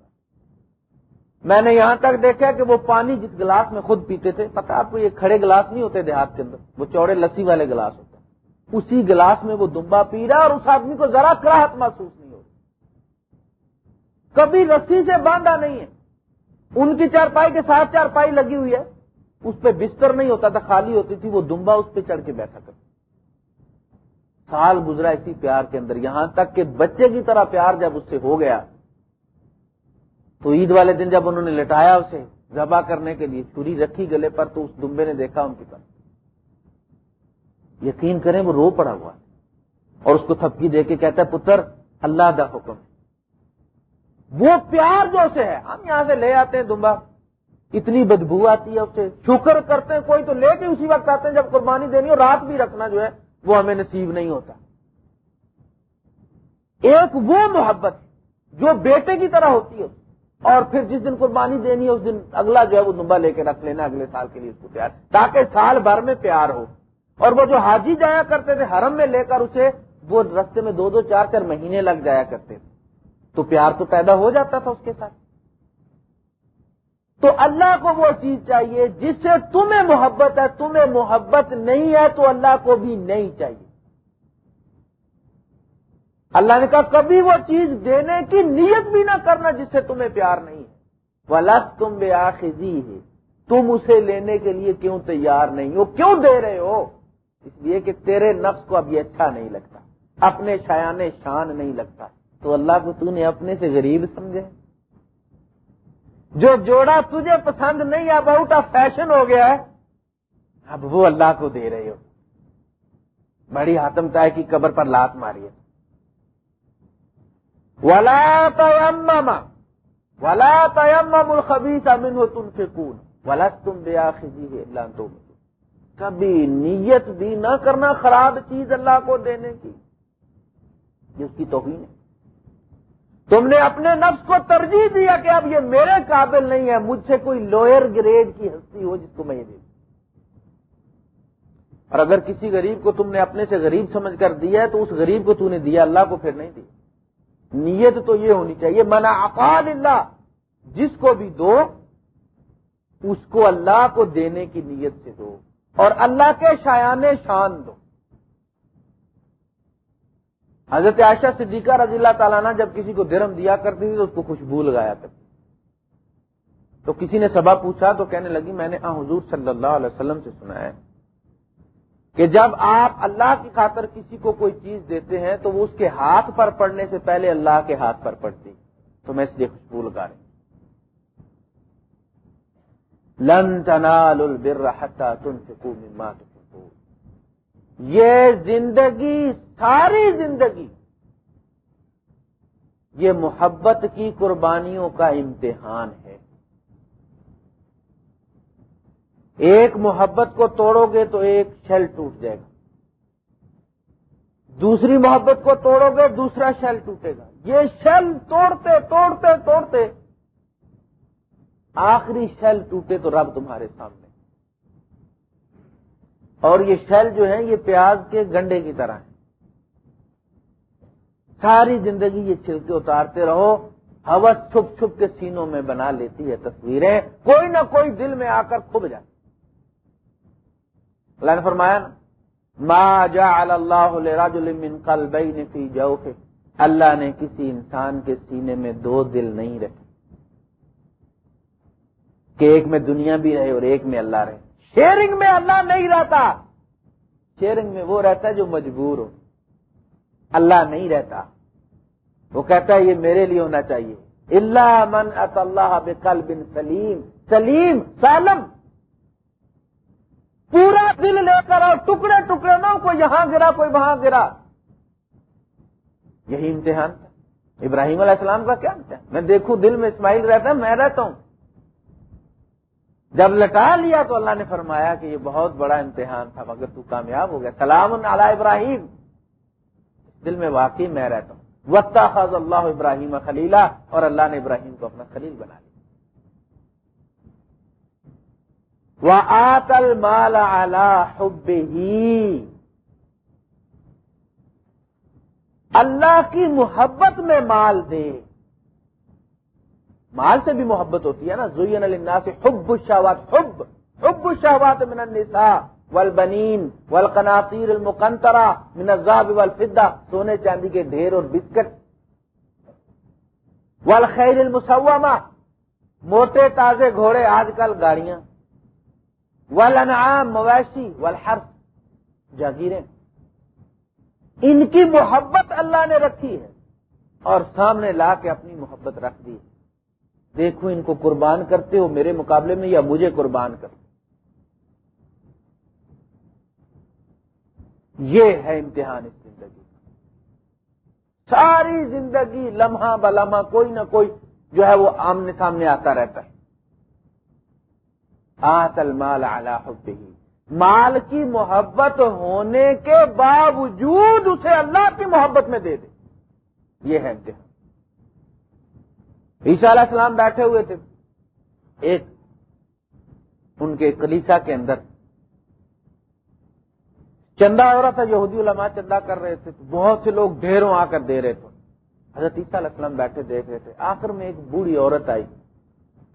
میں نے یہاں تک دیکھا کہ وہ پانی جس گلاس میں خود پیتے تھے پتا آپ کو یہ کھڑے گلاس نہیں ہوتے دیہات کے اندر، وہ چوڑے لسی والے گلاس ہوتے اسی گلاس میں وہ دمبا پی رہا اور اس آدمی کو ذرا کراہت محسوس نہیں ہوتی کبھی رسی سے باندھا نہیں ہے۔ ان کی چارپائی کے ساتھ چارپائی لگی ہوئی ہے۔ اس پہ بستر نہیں ہوتا تھا، خالی ہوتی تھی، وہ دمبا اس پہ چڑھ کے بیٹھا کرتا۔ سال گزرا اسی پیار کے اندر۔ یہاں تک کہ بچے کی طرح پیار جب اس سے ہو گیا تو عید والے دن جب انہوں نے لٹایا اسے ذبح کرنے کے لیے، چوری رکھی گلے پر، تو اس دمبے نے دیکھا ان کی طرف یقین کریں وہ رو پڑا ہوا اور اس کو تھپکی دے کے کہتا ہے، پتر، اللہ دا حکم۔ وہ پیار جو اسے ہے، ہم یہاں سے لے آتے ہیں دمبا۔ اتنی بدبو آتی ہے اسے۔ شکر کرتے ہیں کوئی تو لے کے اسی وقت آتے ہیں جب قربانی دینی اور رات بھی رکھنا جو ہے، وہ ہمیں نصیب نہیں ہوتا۔ ایک وہ محبت جو بیٹے کی طرح ہوتی ہے۔ اور پھر جس دن قربانی دینی ہے، اس دن اگلا جو ہے وہ دمبا لے کے رکھ لینا، اگلے سال کے لیے اس کو پیار تاکہ سال بھر میں پیار ہو۔ اور وہ جو حاجی جایا کرتے تھے، حرم میں لے کر اسے، وہ رستے میں دو دو، چار چار مہینے لگ جایا کرتے تھے۔ تو پیار تو پیدا ہو جاتا تھا اس کے ساتھ۔ تو اللہ کو وہ چیز چاہیے جس سے تمہیں محبت ہے، تمہیں محبت نہیں ہے، تو اللہ کو بھی نہیں چاہیے۔ اللہ نے کہا کبھی وہ چیز دینے کی نیت بھی نہ کرنا جس سے تمہیں پیار نہیں ہے۔ تم بے آخذی ہے تم اسے لینے کے لیے کیوں تیار نہیں ہو؟ کیوں دے رہے ہو؟ اس لیے کہ تیرے نفس کو اب یہ اچھا نہیں لگتا، اپنے شایان شان نہیں لگتا۔ تو اللہ کو تو نے اپنے سے غریب سمجھے جو جوڑا تجھے پسند نہیں، اب آؤٹ آف فیشن ہو گیا ہے۔ اب وہ اللہ کو دے رہے ہو۔ بڑی ہاتم تائے کی قبر پر لات ماری ہے۔ ولا تم ولا تم الخبیس امن ہو تم سے کون ولا تم بے آخری کبھی نیت بھی نہ کرنا خراب چیز اللہ کو دینے کی، یہ اس کی توہین ہے۔ تم نے اپنے نفس کو ترجیح دیا کہ اب یہ میرے قابل نہیں ہے، مجھ سے کوئی لوئر گریڈ کی ہستی ہو جس کو میں یہ دے اور اگر کسی غریب کو تم نے اپنے سے غریب سمجھ کر دیا ہے، تو اس غریب کو تم نے دیا، اللہ کو پھر نہیں دی نیت تو یہ ہونی چاہیے منا اقال اللہ جس کو بھی دو، اس کو اللہ کو دینے کی نیت سے دو، اور اللہ کے شایان شان دو۔ حضرت عائشہ صدیقہ رضی اللہ تعالیٰ نے جب کسی کو درم دیا کرتی تھی تو اس کو خوشبو لگایا کرتی تو کسی نے سبا پوچھا تو کہنے لگی، میں نے حضور صلی اللہ علیہ وسلم سے سنا ہے کہ جب آپ اللہ کی خاطر کسی کو کوئی چیز دیتے ہیں تو وہ اس کے ہاتھ پر پڑنے سے پہلے اللہ کے ہاتھ پر پڑتی تو میں اس لیے خوشبو لگا رہی لن تنال البر حتى تنفقوا مما تحبون۔ یہ زندگی، ساری زندگی یہ محبت کی قربانیوں کا امتحان ہے۔ ایک محبت کو توڑو گے تو ایک شیل ٹوٹ جائے گا۔ دوسری محبت کو توڑو گے، دوسرا شیل ٹوٹے گا۔ یہ شیل توڑتے توڑتے توڑتے، آخری شیل ٹوٹے تو رب تمہارے سامنے۔ اور یہ شیل جو ہے یہ پیاز کے گنڈے کی طرح ہے ساری زندگی یہ چھلکے اتارتے رہو۔ ہوس چھپ چھپ کے سینوں میں بنا لیتی ہے تصویریں۔ کوئی نہ کوئی دل میں آ کر کھب جائے اللہ نے فرمایا نا، ما جعل اللہ لرجل من قلبین فی جوفه اللہ نے کسی انسان کے سینے میں دو دل نہیں رکھے۔ کہ ایک میں دنیا بھی رہے اور ایک میں اللہ رہے۔ شیئرنگ میں اللہ نہیں رہتا۔ شیئرنگ میں وہ رہتا ہے جو مجبور ہو۔ اللہ نہیں رہتا۔ وہ کہتا ہے، یہ میرے لیے ہونا چاہیے۔ اللہ من اط اللہ بکل بن سلیم سلیم سالم۔ پورا دل لے کر اور ٹکڑے ٹکڑے نہ کوئی یہاں گرا، کوئی وہاں گرا۔ یہی امتحان تھا۔ ابراہیم علیہ السلام کا کیا امتحان؟ میں دیکھوں دل میں اسماعیل رہتا ہے، میں رہتا ہوں۔ جب لٹا لیا تو اللہ نے فرمایا کہ یہ بہت بڑا امتحان تھا، مگر تو کامیاب ہو گیا۔ سلام علی ابراہیم۔ دل میں واقعی میں رہتا ہوں۔ وقت خاص اللہ ابراہیم خلیلہ اور اللہ نے ابراہیم کو اپنا خلیل بنا لیا۔ وہ آتل مالا حب ہی اللہ کی محبت میں مال دے. مال سے بھی محبت ہوتی ہے نا. زوین النا سے حب الشہوات حب. حب الشہوات من النساء والبنین والقناطیر المقنطرہ من الذهب والفضہ سونے چاندی کے ڈھیر اور بسکٹ. والخیر المسومہ موٹے تازے گھوڑے آج کل گاڑیاں. ولنعام مویشی والحرس جاگیریں۔ ان کی محبت اللہ نے رکھی ہے اور سامنے لا کے اپنی محبت رکھ دی دیکھو ان کو قربان کرتے ہو میرے مقابلے میں یا مجھے قربان کرتے یہ ہے امتحان اس زندگی ساری زندگی لمحہ بلامہ کوئی نہ کوئی جو ہے وہ آمنے سامنے آتا رہتا ہے۔ آتل مال حبه۔ مال کی محبت ہونے کے باوجود اسے اللہ کی محبت میں دے دے۔ یہ ہے امتحان۔ عیسیٰ علیہ السلام بیٹھے ہوئے تھے۔ ایک ان کے کلیسا کے اندر۔ چندہ ہو رہا تھا یہودی علماء چندہ کر رہے تھے۔ بہت سے لوگ ڈھیروں آ کر دے رہے تھے۔ حضرت عیسیٰ علیہ السلام بیٹھے دیکھ رہے تھے۔ آخر میں ایک بوڑھی عورت آئی۔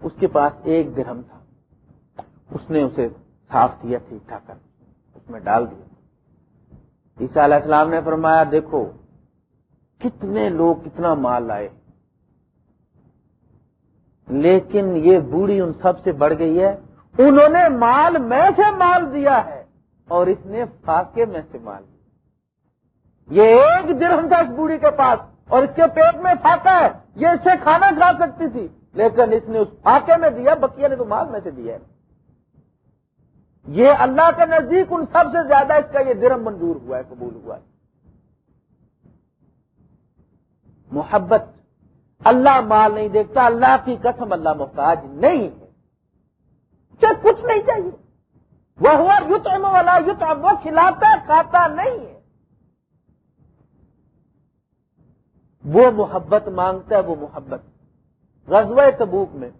اس کے پاس ایک درہم تھا۔ اس نے اسے صاف کیا، ٹھیک ٹھاک کر اس میں ڈال دیا۔ عیسیٰ علیہ السلام نے فرمایا، دیکھو، کتنے لوگ کتنا مال لائے۔ لیکن یہ بوڑھی ان سب سے بڑھ گئی ہے۔ انہوں نے مال میں سے مال دیا ہے اور اس نے فاقے میں سے مال دیا۔ یہ ایک درہم تھا اس بوڑھی کے پاس اور اس کے پیٹ میں فاقا ہے۔ یہ اس سے کھانا کھا سکتی تھی، لیکن اس نے اس فاقے میں دیا بکیا نے تو مال میں سے دیا ہے۔ یہ اللہ کے نزدیک ان سب سے زیادہ اس کا یہ درم منظور ہوا ہے، قبول ہوا ہے۔ محبت، اللہ مال نہیں دیکھتا، اللہ کی قسم اللہ محتاج نہیں ہے۔ چاہے کچھ نہیں چاہیے۔ وہ ہوا یوت والا یوت وہ کھلاتا کھاتا نہیں ہے۔ وہ محبت مانگتا ہے، وہ محبت۔ غزوہ تبوک میں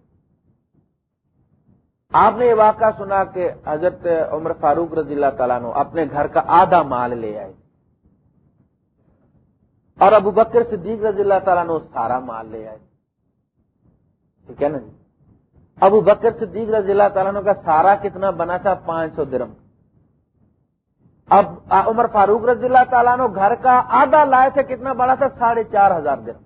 آپ نے یہ واقعہ سنا کہ حضرت عمر فاروق رضی اللہ تعالیٰ نے اپنے گھر کا آدھا مال لے آئے اور ابو بکر صدیق رضی اللہ تعالیٰ نے سارا مال لے آئے ٹھیک ہے نا جی؟ ابو بکر صدیق رضی اللہ تعالیٰ کا سارا کتنا بنا تھا؟ پانچ سو درم۔ اب عمر فاروق رضی اللہ تعالیٰ نے گھر کا آدھا لائے تھے، کتنا بڑا تھا؟ ساڑھے چار ہزار درم۔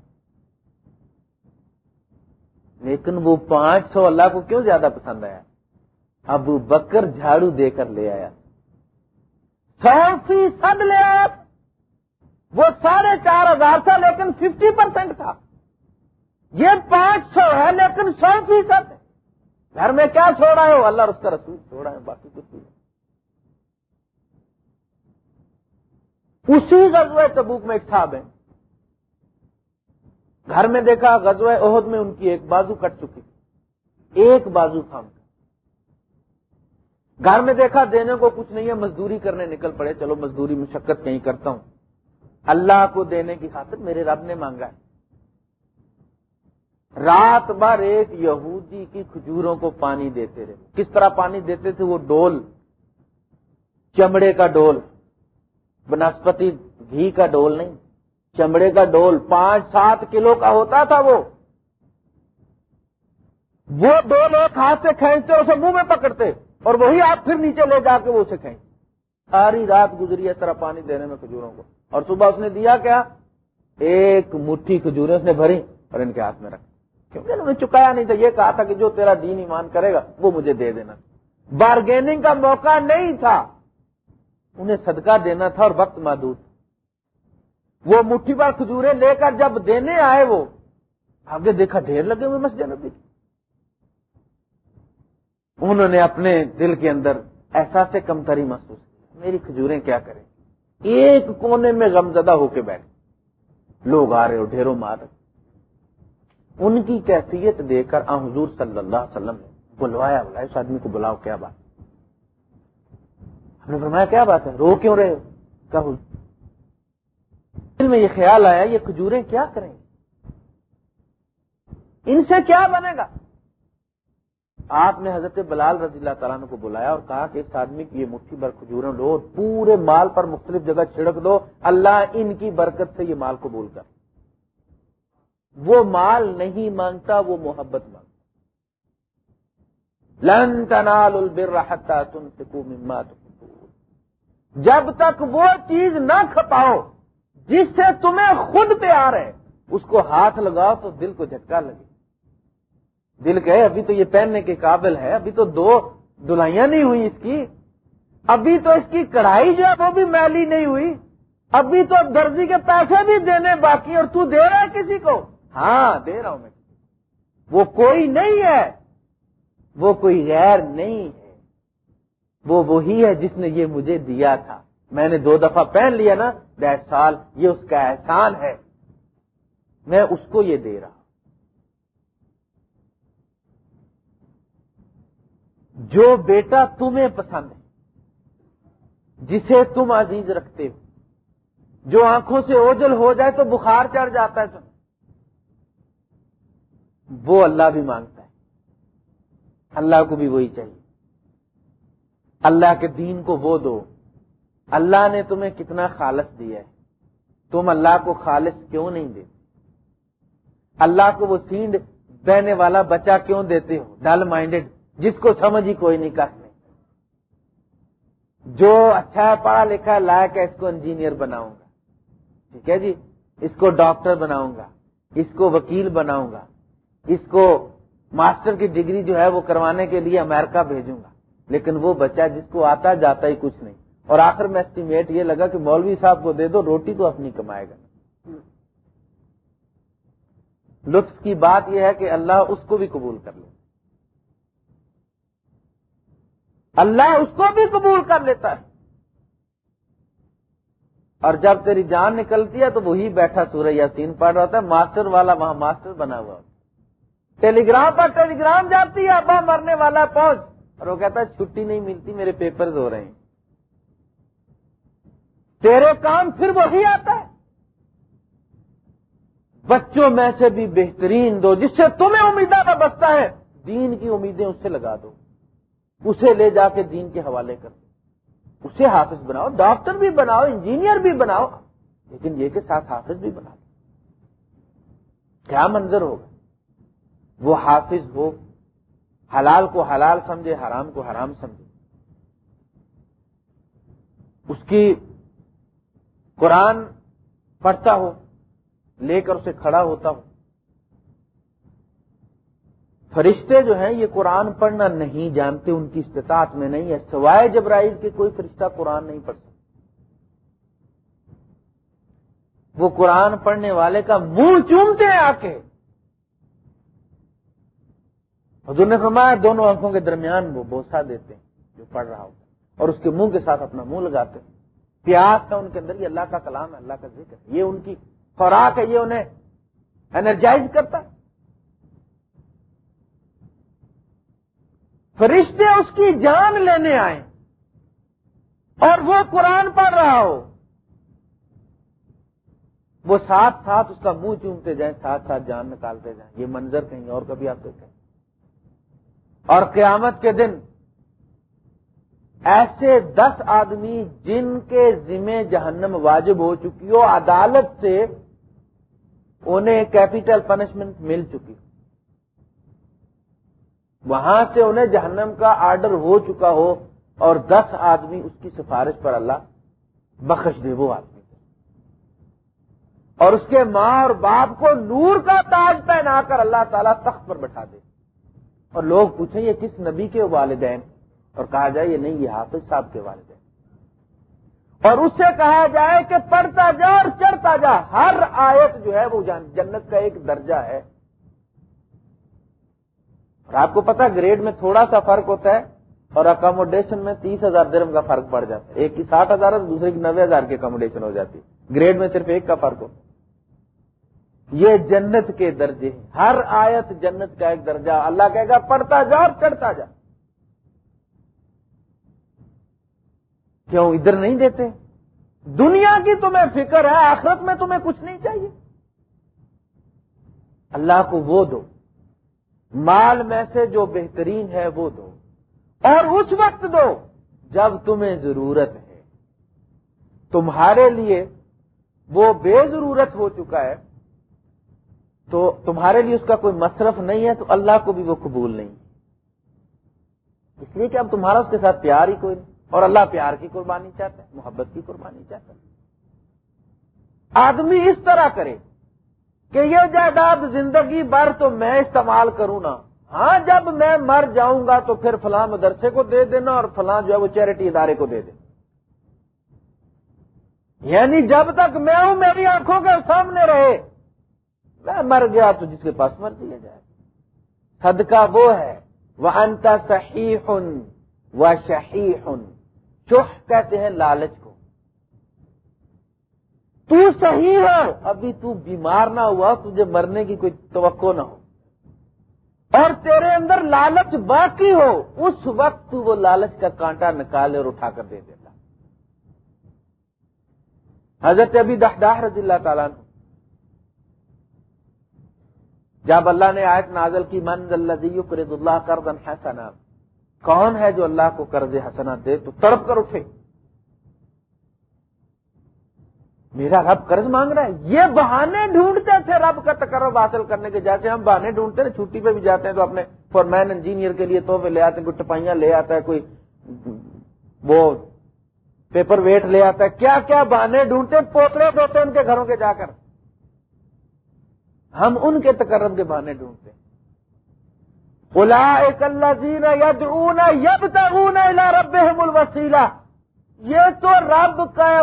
لیکن وہ پانچ سو اللہ کو کیوں زیادہ پسند آیا؟ ابو بکر جھاڑو دے کر لے آیا۔ سو فیصد لے آیا وہ ساڑھے چار ہزار تھا لیکن ففٹی پرسینٹ تھا۔ یہ پانچ سو ہے لیکن سو فیصد گھر میں کیا چھوڑا ہے؟ وہ اللہ اس کا رسول چھوڑا ہے، باقی کچھ نہیں۔ اسی غزوہ تبوک میں ایک صاحب ہے گھر میں دیکھا، غزوہ عہد میں ان کی ایک بازو کٹ چکی۔ ایک بازو تھا گھر میں دیکھا دینے کو کچھ نہیں ہے، مزدوری کرنے نکل پڑے۔ چلو مزدوری، مشقت کہیں کرتا ہوں۔ اللہ کو دینے کی خاطر میرے رب نے مانگا ہے۔ رات بھر ایک یہودی کی کھجوروں کو پانی دیتے رہے۔ کس طرح پانی دیتے تھے؟ وہ ڈول، چمڑے کا ڈول۔ بنسپتی گھی کا ڈول نہیں، چمڑے کا ڈول۔ پانچ سات کلو کا ہوتا تھا وہ۔ وہ ڈول ایک ہاتھ سے کھینچتے اسے منہ میں پکڑتے۔ اور وہی آپ پھر نیچے لے جا کے وہ اسے کہیں۔ ساری رات گزری اس طرح پانی دینے میں کھجوروں کو۔ اور صبح اس نے دیا کیا؟ ایک مٹھی کھجوریں اس نے بھری اور ان کے ہاتھ میں رکھی۔ کیونکہ انہوں نے چکایا نہیں تھا، یہ کہا تھا کہ جو تیرا دین ایمان کرے گا، وہ مجھے دے دینا۔ بارگیننگ کا موقع نہیں تھا۔ انہیں صدقہ دینا تھا اور وقت محدود وہ مٹھی بار کھجورے لے کر جب دینے آئے وہ، آگے دیکھا، ڈھیر لگے ہوئے مسجد نبی۔ انہوں نے اپنے دل کے اندر احساس کمتری محسوس کیا میری کھجوریں کیا کریں؟ ایک کونے میں غمزدہ ہو کے بیٹھے۔ لوگ آ رہے ہو ڈھیروں مار ان کی کیفیت دیکھ کر حضور صلی اللہ علیہ وسلم نے بلوایا، بولا، اس آدمی کو بلاؤ، کیا بات ہم نے فرمایا، کیا بات ہے؟ رو کیوں رہے ہو؟ دل میں یہ خیال آیا، یہ کھجوریں کیا کریں؟ ان سے کیا بنے گا؟ آپ نے حضرت بلال رضی اللہ تعالیٰ کو بلایا اور کہا کہ اس آدمی کی یہ مٹھی بھر کھجوریں لو اور پورے مال پر مختلف جگہ چھڑک دو، اللہ ان کی برکت سے یہ مال قبول کر۔ وہ مال نہیں مانگتا، وہ محبت مانگتا۔ لن تنال البر حتى تنفقوا مما تحبون۔ جب تک وہ چیز نہ کھپاؤ، جس سے تمہیں خود پیار ہے، اس کو ہاتھ لگاؤ تو دل کو جھٹکا لگے۔ دل کہے، ابھی تو یہ پہننے کے قابل ہے، ابھی تو دو دلائیاں نہیں ہوئی اس کی۔ ابھی تو اس کی کڑھائی جو ہے وہ بھی میلی نہیں ہوئی۔ ابھی تو اب درزی کے پیسے بھی دینے باقی اور تو دے رہا ہے کسی کو۔ ہاں دے رہا ہوں میں۔ وہ کوئی نہیں ہے۔ وہ کوئی غیر نہیں ہے۔ وہ وہی ہے جس نے یہ مجھے دیا تھا۔ میں نے دو دفعہ پہن لیا نا، ڈیڑھ سال، یہ اس کا احسان ہے۔ میں اس کو یہ دے رہا جو بیٹا تمہیں پسند ہے، جسے تم عزیز رکھتے ہو۔ جو آنکھوں سے اوجل ہو جائے تو بخار چڑھ جاتا ہے۔ تم وہ اللہ بھی مانگتا ہے۔ اللہ کو بھی وہی چاہیے۔ اللہ کے دین کو وہ دو۔ اللہ نے تمہیں کتنا خالص دیا ہے۔ تم اللہ کو خالص کیوں نہیں دیتے؟ اللہ کو وہ سینڈ بہنے والا بچہ کیوں دیتے ہو؟ ڈل مائنڈیڈ جس کو سمجھ ہی کوئی نہیں کرتے جو اچھا ہے پڑھا لکھا ہے، لائق ہے، اس کو انجینئر بناؤں گا۔ ٹھیک ہے جی؟ اس کو ڈاکٹر بناؤں گا۔ اس کو وکیل بناؤں گا۔ اس کو ماسٹر کی ڈگری جو ہے، وہ کروانے کے لیے امریکہ بھیجوں گا۔ لیکن وہ بچہ جس کو آتا، جاتا ہی کچھ نہیں۔ اور آخر میں اسٹیمیٹ یہ لگا کہ مولوی صاحب کو دے دو، روٹی تو اپنی کمائے گا۔ لطف کی بات یہ ہے کہ اللہ اس کو بھی قبول کر لے۔ اللہ اس کو بھی قبول کر لیتا ہے۔ اور جب تیری جان نکلتی ہے تو وہی بیٹھا سورہ یاسین پڑھ رہا ہوتا ہے، ماسٹر والا وہاں ماسٹر بنا ہوا ہوتا ٹیلی گرام پر ٹیلی گرام جاتی ہے، ابا مرنے والا پہنچ اور وہ کہتا ہے، چھٹی نہیں ملتی، میرے پیپرز ہو رہے ہیں۔ تیرے کام پھر وہی آتا ہے۔ بچوں میں سے بھی بہترین دو، جس سے تمہیں امیدہ کا بستا ہے دین کی امیدیں اس سے لگا دو۔ اسے لے جا کے دین کے حوالے کر دو اسے حافظ بناؤ، ڈاکٹر بھی بناؤ، انجینئر بھی بناؤ، لیکن یہ کہ ساتھ حافظ بھی بنا کیا منظر ہوگا؟ وہ حافظ ہو، حلال کو حلال سمجھے، حرام کو حرام سمجھے۔ اس کی قرآن پڑھتا ہو، لے کر اسے کھڑا ہوتا ہو۔ فرشتے جو ہیں یہ قرآن پڑھنا نہیں جانتے، ان کی استطاعت میں نہیں ہے، سوائے جبرائیل کے کوئی فرشتہ قرآن نہیں پڑھ سکتا۔ وہ قرآن پڑھنے والے کا منہ چومتے ہیں آ کے حضور نے فرمایا، دونوں آنکھوں کے درمیان وہ بوسا دیتے ہیں جو پڑھ رہا ہوتا اور اس کے منہ کے ساتھ اپنا منہ لگاتے ہیں۔ پیاس کا ان کے اندر، یہ اللہ کا کلام ہے، اللہ کا ذکر ہے۔ یہ ان کی خوراک ہے، یہ انہیں انرجائز کرتا ہے۔ فرشتے اس کی جان لینے آئے اور وہ قرآن پڑھ رہا ہو۔ وہ ساتھ ساتھ اس کا منہ چومتے جائیں، ساتھ ساتھ جان نکالتے جائیں۔ یہ منظر کہیں اور کبھی آپ دیکھیں۔ اور قیامت کے دن ایسے دس آدمی جن کے ذمہ جہنم واجب ہو چکی ہو، عدالت سے انہیں کیپیٹل پنشمنٹ مل چکی۔ وہاں سے انہیں جہنم کا آرڈر ہو چکا ہو اور دس آدمی اس کی سفارش پر اللہ بخش دے وہ آدمی۔ اور اس کے ماں اور باپ کو نور کا تاج پہنا کر اللہ تعالیٰ تخت پر بٹھا دے۔ اور لوگ پوچھیں، یہ کس نبی کے والدین؟ اور کہا جائے، یہ نہیں، یہ حافظ صاحب کے والدین۔ اور اس سے کہا جائے کہ پڑھتا جا اور چڑھتا جا، ہر آیت جو ہے وہ جنت کا ایک درجہ ہے۔ اور آپ کو پتا گریڈ میں تھوڑا سا فرق ہوتا ہے اور اکاموڈیشن میں تیس ہزار درم کا فرق پڑ جاتا ہے۔ ایک کی ساٹھ ہزار اور دوسرے کی نوے ہزار کی اکاموڈیشن ہو جاتی ہے۔ گریڈ میں صرف ایک کا فرق ہوتا یہ جنت کے درجے ہر آیت جنت کا ایک درجہ۔ اللہ کہے گا، پڑھتا جا اور چڑھتا جا۔ کیوں؟ ادھر نہیں دیتے۔ دنیا کی تمہیں فکر ہے، آخرت میں تمہیں کچھ نہیں چاہیے۔ اللہ کو وہ دو۔ مال میں سے جو بہترین ہے وہ دو۔ اور اس وقت دو جب تمہیں ضرورت ہے۔ تمہارے لیے وہ بے ضرورت ہو چکا ہے۔ تو تمہارے لیے اس کا کوئی مصرف نہیں ہے تو اللہ کو بھی وہ قبول نہیں۔ اس لیے کہ اب تمہارا اس کے ساتھ پیار ہی کوئی نہیں۔ اور اللہ پیار کی قربانی چاہتا ہے، محبت کی قربانی چاہتا ہے۔ آدمی اس طرح کرے۔ کہ یہ جائیداد زندگی بھر تو میں استعمال کروں نا۔ ہاں جب میں مر جاؤں گا تو پھر فلاں مدرسے کو دے دینا اور فلاں جو ہے وہ چیریٹی ادارے کو دے دینا۔ یعنی جب تک میں ہوں، میری آنکھوں کے سامنے رہے۔ میں مر گیا تو جس کے پاس مر دیا جائے۔ صدقہ وہ ہے۔ وہ انتا صحیح و شہی چوہ کہتے ہیں لالچ کو۔ تو صحیح ہے۔ ابھی تو بیمار نہ ہوا، تجھے مرنے کی کوئی توقع نہ ہو۔ اور تیرے اندر لالچ باقی ہو، اس وقت تو وہ لالچ کا کانٹا نکالے اور اٹھا کر دے دیتا۔ حضرت ابھی دہداہ رضی اللہ تعالیٰ نے جب اللہ نے آیت نازل کی، من اللہ کرد اللہ کردن حسنا۔ کون ہے جو اللہ کو قرض حسنا دے؟ تو تڑپ کر اٹھے۔ میرا رب قرض مانگ رہا ہے۔ یہ بہانے ڈھونڈتے تھے رب کا تقرب حاصل کرنے کے۔ جیسے ہم بہانے ڈھونڈتے ہیں، چھٹی پہ بھی جاتے ہیں تو اپنے فور مین انجینئر کے لیے تحفے لے آتے ہیں، کوئی ٹپائیاں لے آتا ہے، کوئی وہ پیپر ویٹ لے آتا ہے۔ کیا کیا بہانے ڈھونڈتے پوترے دھوتے ان کے گھروں کے جا کر۔ ہم ان کے تقرب کے بہانے ڈھونڈتے ہیں۔ بلا ایک اللہ زین ید اون یب تون رب الوسیلہ۔ یہ تو رب کا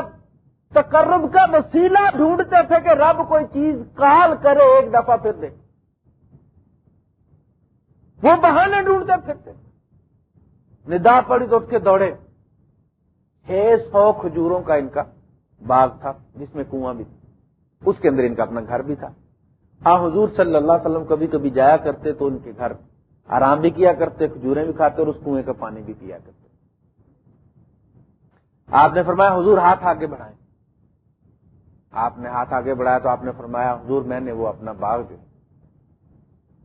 تقرب کا وسیلہ ڈھونڈتے تھے کہ رب کوئی چیز کال کرے ایک دفعہ پھر دے۔ وہ بہانے ڈھونڈتے پھرتے۔ ندا پڑی تو اٹھ کے دوڑے۔ چھ سو کھجوروں کا ان کا باغ تھا، جس میں کنواں بھی تھا اس کے اندر ان کا اپنا گھر بھی تھا۔ آ حضور صلی اللہ علیہ وسلم کبھی کبھی جایا کرتے تو ان کے گھر آرام بھی کیا کرتے، کھجوریں بھی کھاتے اور اس کنویں کا پانی بھی پیا کرتے۔ آپ نے فرمایا حضور ہاتھ آگے بڑھائیں۔ آپ نے ہاتھ آگے بڑھایا تو آپ نے فرمایا، حضور میں نے وہ اپنا باغ جو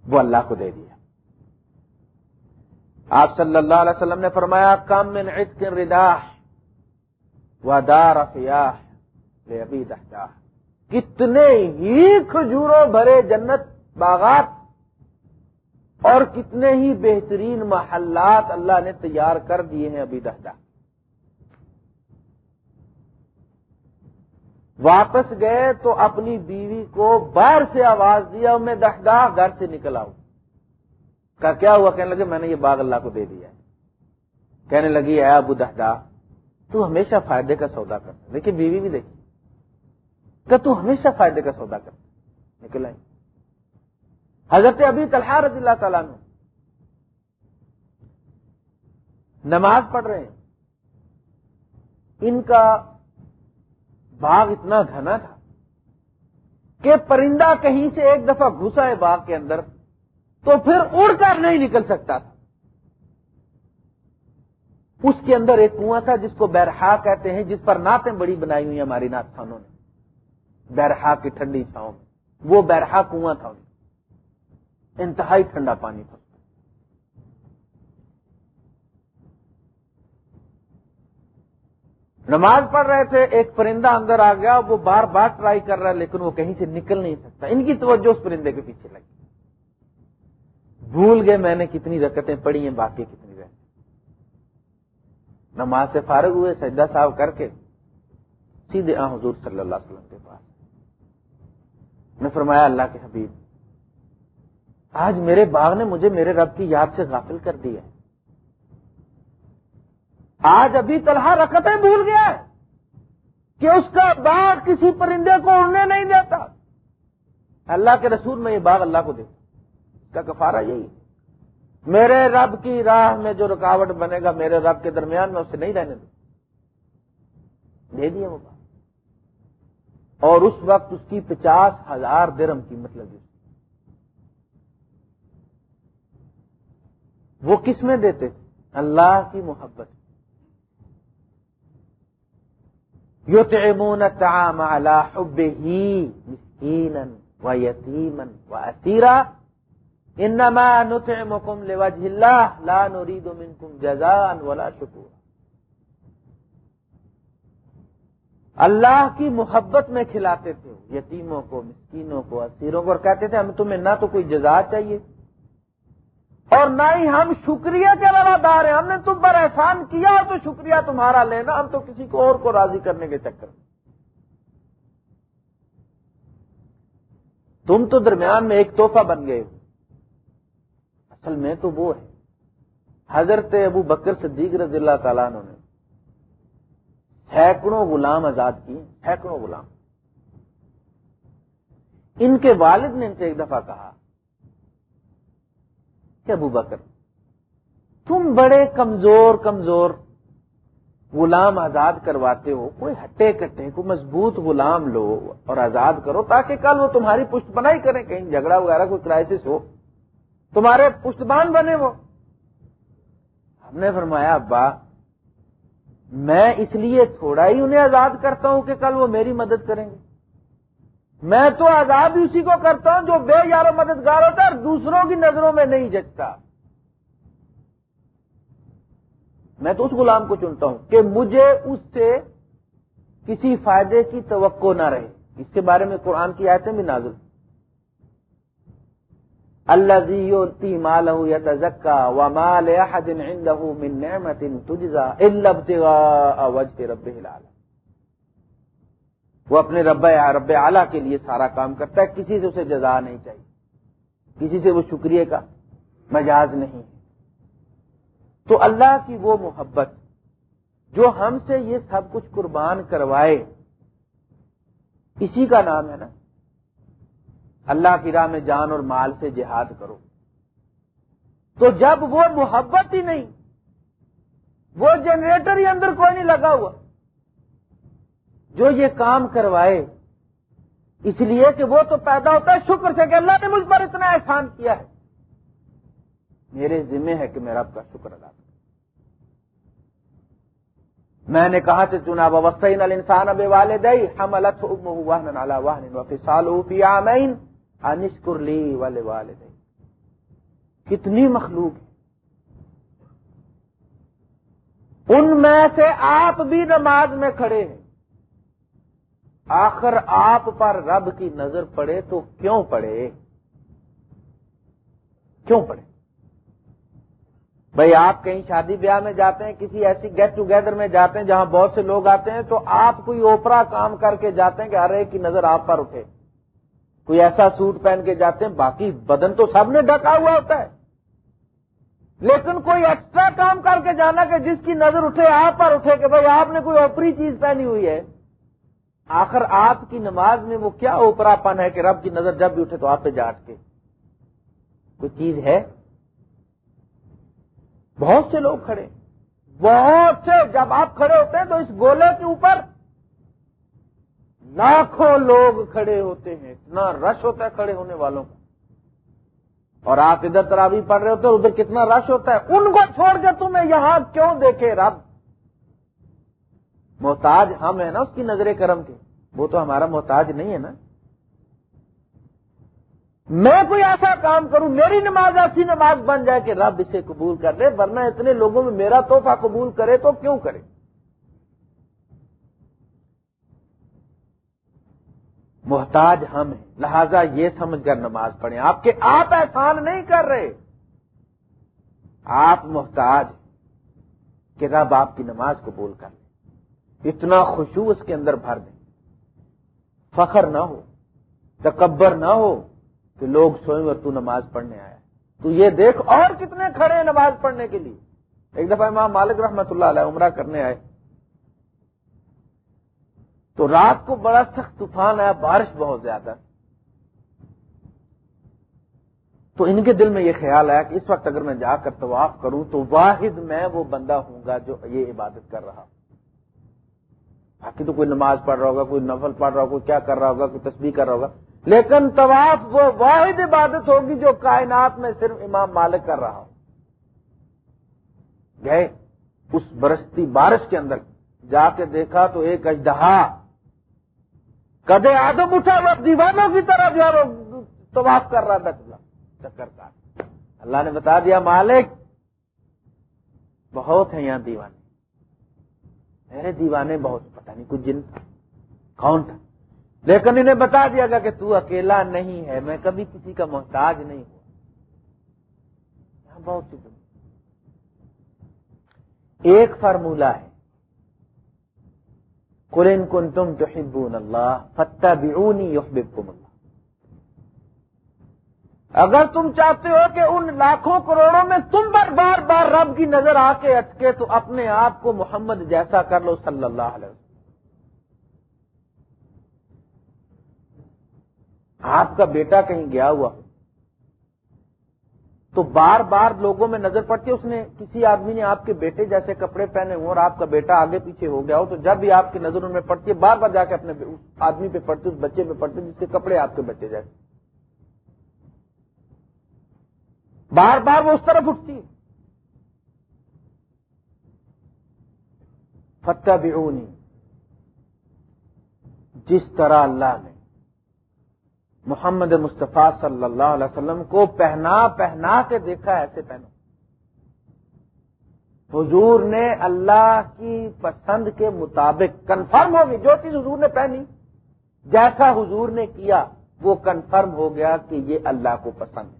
وہ اللہ کو دے دیا۔ آپ صلی اللہ علیہ وسلم نے فرمایا، کم من عشق ردا و دار ابھی دہدا کتنے ہی کھجوروں بھرے جنت باغات اور کتنے ہی بہترین محلات اللہ نے تیار کر دیے ہیں ابھی دہدا واپس گئے تو اپنی بیوی کو باہر سے آواز دیا، میں دہدا گھر سے نکل آؤں۔ کا کیا ہوا؟ کہنے لگے، میں نے یہ باغ اللہ کو دے دیا کہنے لگی، اے ابو دہدا تو ہمیشہ فائدے کا سودا کرتا دیکھیے، بیوی بھی دیکھی کہ تو ہمیشہ فائدے کا سودا کرتا نکل آئی۔ حضرت ابھی طلحہ رضی اللہ تعالیٰ نے نماز پڑھ رہے ہیں۔ ان کا باغ اتنا گھنا تھا کہ پرندہ کہیں سے ایک دفعہ گھسا ہے باغ کے اندر، تو پھر اڑ کر نہیں نکل سکتا تھا۔ اس کے اندر ایک کنواں تھا جس کو بیرہا کہتے ہیں، جس پر نعتیں بڑی بنائی ہوئی ہماری نات خانوں نے۔ بیرہا کی ٹھنڈی چھاؤں میں۔ وہ بیرہا کنواں تھا۔ انتہائی ٹھنڈا پانی تھا۔ نماز پڑھ رہے تھے، ایک پرندہ اندر آ گیا، وہ بار بار ٹرائی کر رہا ہے، لیکن وہ کہیں سے نکل نہیں سکتا۔ ان کی توجہ اس پرندے کے پیچھے لگی۔ بھول گئے میں نے کتنی رکتیں پڑھی ہیں، باقی کتنی رہ نماز سے فارغ ہوئے، سجدہ صاحب کر کے سیدھے آ حضور صلی اللہ علیہ وسلم کے پاس۔ نے فرمایا، اللہ کے حبیب، آج میرے باغ نے مجھے میرے رب کی یاد سے غافل کر دیا آج ابھی طلحہ رکھتے بھول گیا ہے کہ اس کا باغ کسی پرندے کو اڑنے نہیں دیتا۔ اللہ کے رسول میں یہ باغ اللہ کو دیتا۔ اس کا کفارہ یہی میرے رب کی راہ میں جو رکاوٹ بنے گا، میرے رب کے درمیان میں اسے نہیں رہنے دے دیا وہ باغ۔ اور اس وقت اس کی پچاس ہزار درم قیمت لگی۔ وہ کس میں دیتے؟ اللہ کی محبت۔ یطعمون الطعام على حبه مسکینا و یتیما و اسیرا انما نطعمكم لوجه الله، لا نريد منكم جزاء ولا شکورا اللہ کی محبت میں کھلاتے تھے، یتیموں کو، مسکینوں کو، اسیروں کو، اور کہتے تھے ہم تمہیں نہ تو کوئی جزا چاہیے۔ اور نہ ہی ہم شکریہ کے روادار ہیں۔ ہم نے تم پر احسان کیا تو شکریہ تمہارا لینا۔ ہم تو کسی کو اور کو راضی کرنے کے چکر میں۔ تم تو درمیان میں ایک توحفہ بن گئے اصل میں تو وہ ہے۔ حضرت ابو بکر صدیق رضی اللہ تعالیٰ نے سینکڑوں غلام آزاد کیے، سینکڑوں غلام۔ ان کے والد نے ان سے ایک دفعہ کہا کہ ابو بکر، تم بڑے کمزور کمزور غلام آزاد کرواتے ہو، کوئی ہٹے کٹے، کوئی مضبوط غلام لو اور آزاد کرو تاکہ کل وہ تمہاری پشت بنائی کریں، کہیں جھگڑا وغیرہ، کوئی کرائسس ہو، تمہارے پشتبان بنے وہ۔ ہم نے فرمایا، ابا، میں اس لیے تھوڑا ہی انہیں آزاد کرتا ہوں کہ کل وہ میری مدد کریں گے۔ میں تو آزاد ہی اسی کو کرتا ہوں جو بے یار مددگار ہوتا ہے اور دوسروں کی نظروں میں نہیں جچتا۔ میں تو اس غلام کو چنتا ہوں کہ مجھے اس سے کسی فائدے کی توقع نہ رہے۔ اس کے بارے میں قرآن کی آیتیں بھی نازل۔ اللہ زی مال یا تزکا و مال من نعمت تجزا وجہ رب ہلال وہ اپنے رب رب اعلیٰ کے لیے سارا کام کرتا ہے، کسی سے اسے جزا نہیں چاہیے۔ کسی سے وہ شکریہ کا مجاز نہیں۔ تو اللہ کی وہ محبت جو ہم سے یہ سب کچھ قربان کروائے، اسی کا نام ہے نا، اللہ کی راہ میں جان اور مال سے جہاد کرو۔ تو جب وہ محبت ہی نہیں، وہ جنریٹر ہی اندر کوئی نہیں لگا ہوا۔ جو یہ کام کروائے، اس لیے کہ وہ تو پیدا ہوتا ہے شکر سے کہ اللہ نے مجھ پر اتنا احسان کیا ہے۔ میرے ذمے ہے کہ میرا آپ کا شکر ادا کروں میں نے کہا سے چنا وسطین انسان اب والد ہم انشکر لی والے والد کتنی مخلوق ان میں سے آپ بھی نماز میں کھڑے ہیں۔ آخر آپ پر رب کی نظر پڑے تو کیوں پڑے؟ کیوں پڑے؟ بھائی آپ کہیں شادی بیاہ میں جاتے ہیں، کسی ایسی گیٹ ٹوگیدر میں جاتے ہیں جہاں بہت سے لوگ آتے ہیں، تو آپ کوئی اوپرا کام کر کے جاتے ہیں کہ ہر ایک کی نظر آپ پر اٹھے۔ کوئی ایسا سوٹ پہن کے جاتے ہیں، باقی بدن تو سب نے ڈکا ہوا ہوتا ہے۔ لیکن کوئی ایکسٹرا کام کر کے جانا کہ جس کی نظر اٹھے، آپ پر اٹھے کہ بھائی آپ نے کوئی اوپری چیز پہنی ہوئی ہے۔ آخر آپ کی نماز میں وہ کیا اوپرا پن ہے کہ رب کی نظر جب بھی اٹھے تو آپ پہ جاٹ کے؟ کوئی چیز ہے؟ بہت سے لوگ کھڑے بہت سے، جب آپ کھڑے ہوتے ہیں تو اس گولے کے اوپر لاکھوں لوگ کھڑے ہوتے ہیں۔ اتنا رش ہوتا ہے کھڑے ہونے والوں کا اور آپ ادھر تراوی پڑھ رہے ہوتے ہیں ادھر کتنا رش ہوتا ہے۔ ان کو چھوڑ کے تمہیں یہاں کیوں دیکھے رب؟ محتاج ہم ہیں نا اس کی نظر کرم کے۔ وہ تو ہمارا محتاج نہیں ہے نا۔ میں کوئی ایسا کام کروں، میری نماز ایسی نماز بن جائے کہ رب اسے قبول کر لے ورنہ اتنے لوگوں میں میرا تحفہ قبول کرے تو کیوں کرے؟ محتاج ہم ہیں۔ لہذا یہ سمجھ کر نماز پڑھیں۔ آپ کے آپ احسان نہیں کر رہے۔ آپ محتاج کہ رب آپ کی نماز کو بول کر لے۔ اتنا خوشبو اس کے اندر بھر دیں۔ فخر نہ ہو، تکبر نہ ہو کہ لوگ سوئیں اور تو نماز پڑھنے آیا۔ تو یہ دیکھ اور کتنے کھڑے ہیں نماز پڑھنے کے لیے۔ ایک دفعہ امام مالک رحمت اللہ علیہ عمرہ کرنے آئے۔ تو رات کو بڑا سخت طوفان آیا، بارش بہت زیادہ۔ تو ان کے دل میں یہ خیال آیا کہ اس وقت اگر میں جا کر طواف کروں تو واحد میں وہ بندہ ہوں گا جو یہ عبادت کر رہا ہوں باقی تو کوئی نماز پڑھ رہا ہوگا، کوئی نفل پڑھ رہا ہوگا، کوئی کیا کر رہا ہوگا، کوئی تسبیح کر رہا ہوگا۔ لیکن طواف وہ واحد عبادت ہوگی جو کائنات میں صرف امام مالک کر رہا ہو۔ گئے اس برستی بارش کے اندر جا کے دیکھا تو ایک اجدہا کدے آدم اٹھا وہ دیوانوں کی طرح جو ہے طواف کر رہا تھا چکر کا اللہ نے بتا دیا، مالک، بہت ہیں یہاں دیوانے میرے دیوانے بہت، پتہ نہیں کچھ جن تھا کون تھا؟ لیکن انہیں بتا دیا گیا کہ تو اکیلا نہیں ہے، میں کبھی کسی کا محتاج نہیں ہوا یہاں بہت سی ایک فارمولہ ہے۔ کلین کن تم تو اللہ فتح بھی اللہ اگر تم چاہتے ہو کہ ان لاکھوں کروڑوں میں تم پر بار بار رب کی نظر آ کے اٹکے، تو اپنے آپ کو محمد جیسا کر لو صلی اللہ علیہ وسلم۔ آپ کا بیٹا کہیں گیا ہوا؟ تو بار بار لوگوں میں نظر پڑتی ہے، اس نے کسی آدمی نے آپ کے بیٹے جیسے کپڑے پہنے ہوئے اور آپ کا بیٹا آگے پیچھے ہو گیا ہو، تو جب بھی آپ کی نظر ان میں پڑتی ہے، بار بار جا کے اپنے آدمی پہ پڑتی اس بچے پہ پڑتی جس کے کپڑے آپ کے بچے جیسے۔ بار بار وہ اس طرف اٹھتی ہے۔ فتح بھی جس طرح اللہ نے محمد مصطفیٰ صلی اللہ علیہ وسلم کو پہنا پہنا کے دیکھا ایسے پہنو۔ حضور نے اللہ کی پسند کے مطابق کنفرم ہوگی جو چیز حضور نے پہنی، جیسا حضور نے کیا، وہ کنفرم ہو گیا کہ یہ اللہ کو پسند ہے۔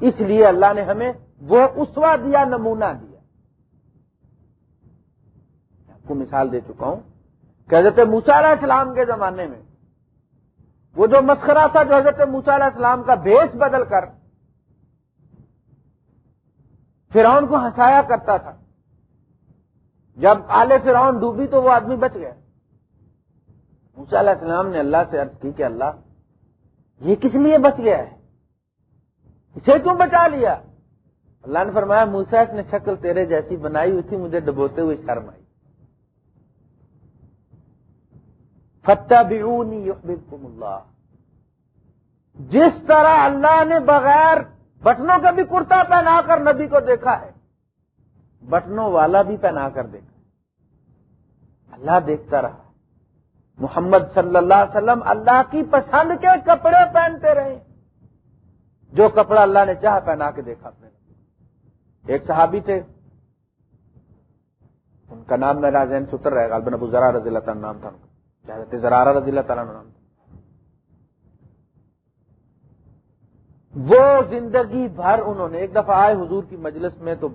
اس لیے اللہ نے ہمیں وہ اسوا دیا، نمونہ دیا۔ آپ کو مثال دے چکا ہوں کہ حضرت علیہ السلام کے زمانے میں وہ جو مسخرا تھا جو حضرت علیہ السلام کا بیس بدل کر فرعون کو ہنسایا کرتا تھا۔ جب آلے فرعون ڈوبی تو وہ آدمی بچ گیا۔ علیہ السلام نے اللہ سے عرض کی کہ اللہ، یہ کس لیے بچ گیا ہے؟ اسے کیوں بچا لیا؟ اللہ نے فرمایا موسیس نے شکل تیرے جیسی بنائی ہوئی تھی، مجھے ڈبوتے ہوئے شرم آئی۔ فتح اللہ جس طرح اللہ نے بغیر بٹنوں کا بھی کرتا پہنا کر نبی کو دیکھا ہے، بٹنوں والا بھی پہنا کر دیکھا اللہ دیکھتا رہا۔ محمد صلی اللہ علیہ وسلم اللہ کی پسند کے کپڑے پہنتے رہے۔ جو کپڑا اللہ نے چاہ پہنا کے دیکھا اپنے ایک صحابی تھے۔ ان کا نام میرا ذہن ستر رہے گا ابو ذرا رضی اللہ تعالیٰ نام تھا۔ ان کا رضی اللہ تعالیٰ نام تھا۔ وہ زندگی بھر انہوں نے، ایک دفعہ آئے حضور کی مجلس میں تو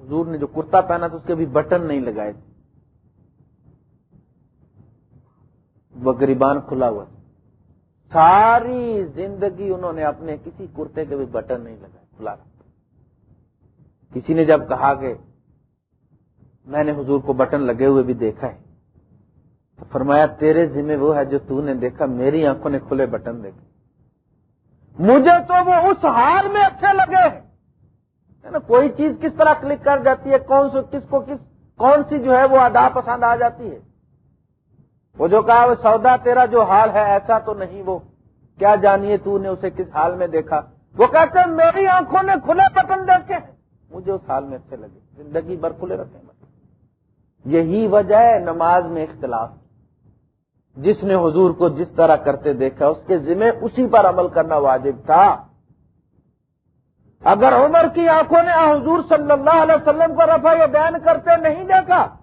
حضور نے جو کرتا پہنا تھا اس کے بھی بٹن نہیں لگائے۔ تھے وہ گریبان کھلا ہوا تھا۔ ساری زندگی انہوں نے اپنے کسی کرتے کے بھی بٹن نہیں لگائے کھلا کسی نے جب کہا کہ میں نے حضور کو بٹن لگے ہوئے بھی دیکھا ہے، تو فرمایا تیرے ذمہ وہ ہے جو تو نے دیکھا، میری آنکھوں نے کھلے بٹن دیکھے۔ مجھے تو وہ اس حال میں اچھے لگے نا، کوئی چیز کس طرح کلک کر جاتی ہے، کون سو کس کو کس، کون سی جو ہے وہ ادا پسند آ جاتی ہے۔ وہ جو کہا وہ سودا تیرا جو حال ہے، ایسا تو نہیں وہ۔ کیا جانیے تو نے اسے کس حال میں دیکھا؟ وہ کہتے ہیں، میری آنکھوں نے کھلے پتن دیکھے۔ مجھے اس حال میں اچھے لگے۔ زندگی بھر کھلے رکھے یہی وجہ ہے نماز میں اختلاف۔ جس نے حضور کو جس طرح کرتے دیکھا، اس کے ذمہ اسی پر عمل کرنا واجب تھا۔ اگر عمر کی آنکھوں نے حضور صلی اللہ علیہ وسلم کو رفا یہ بیان کرتے نہیں دیکھا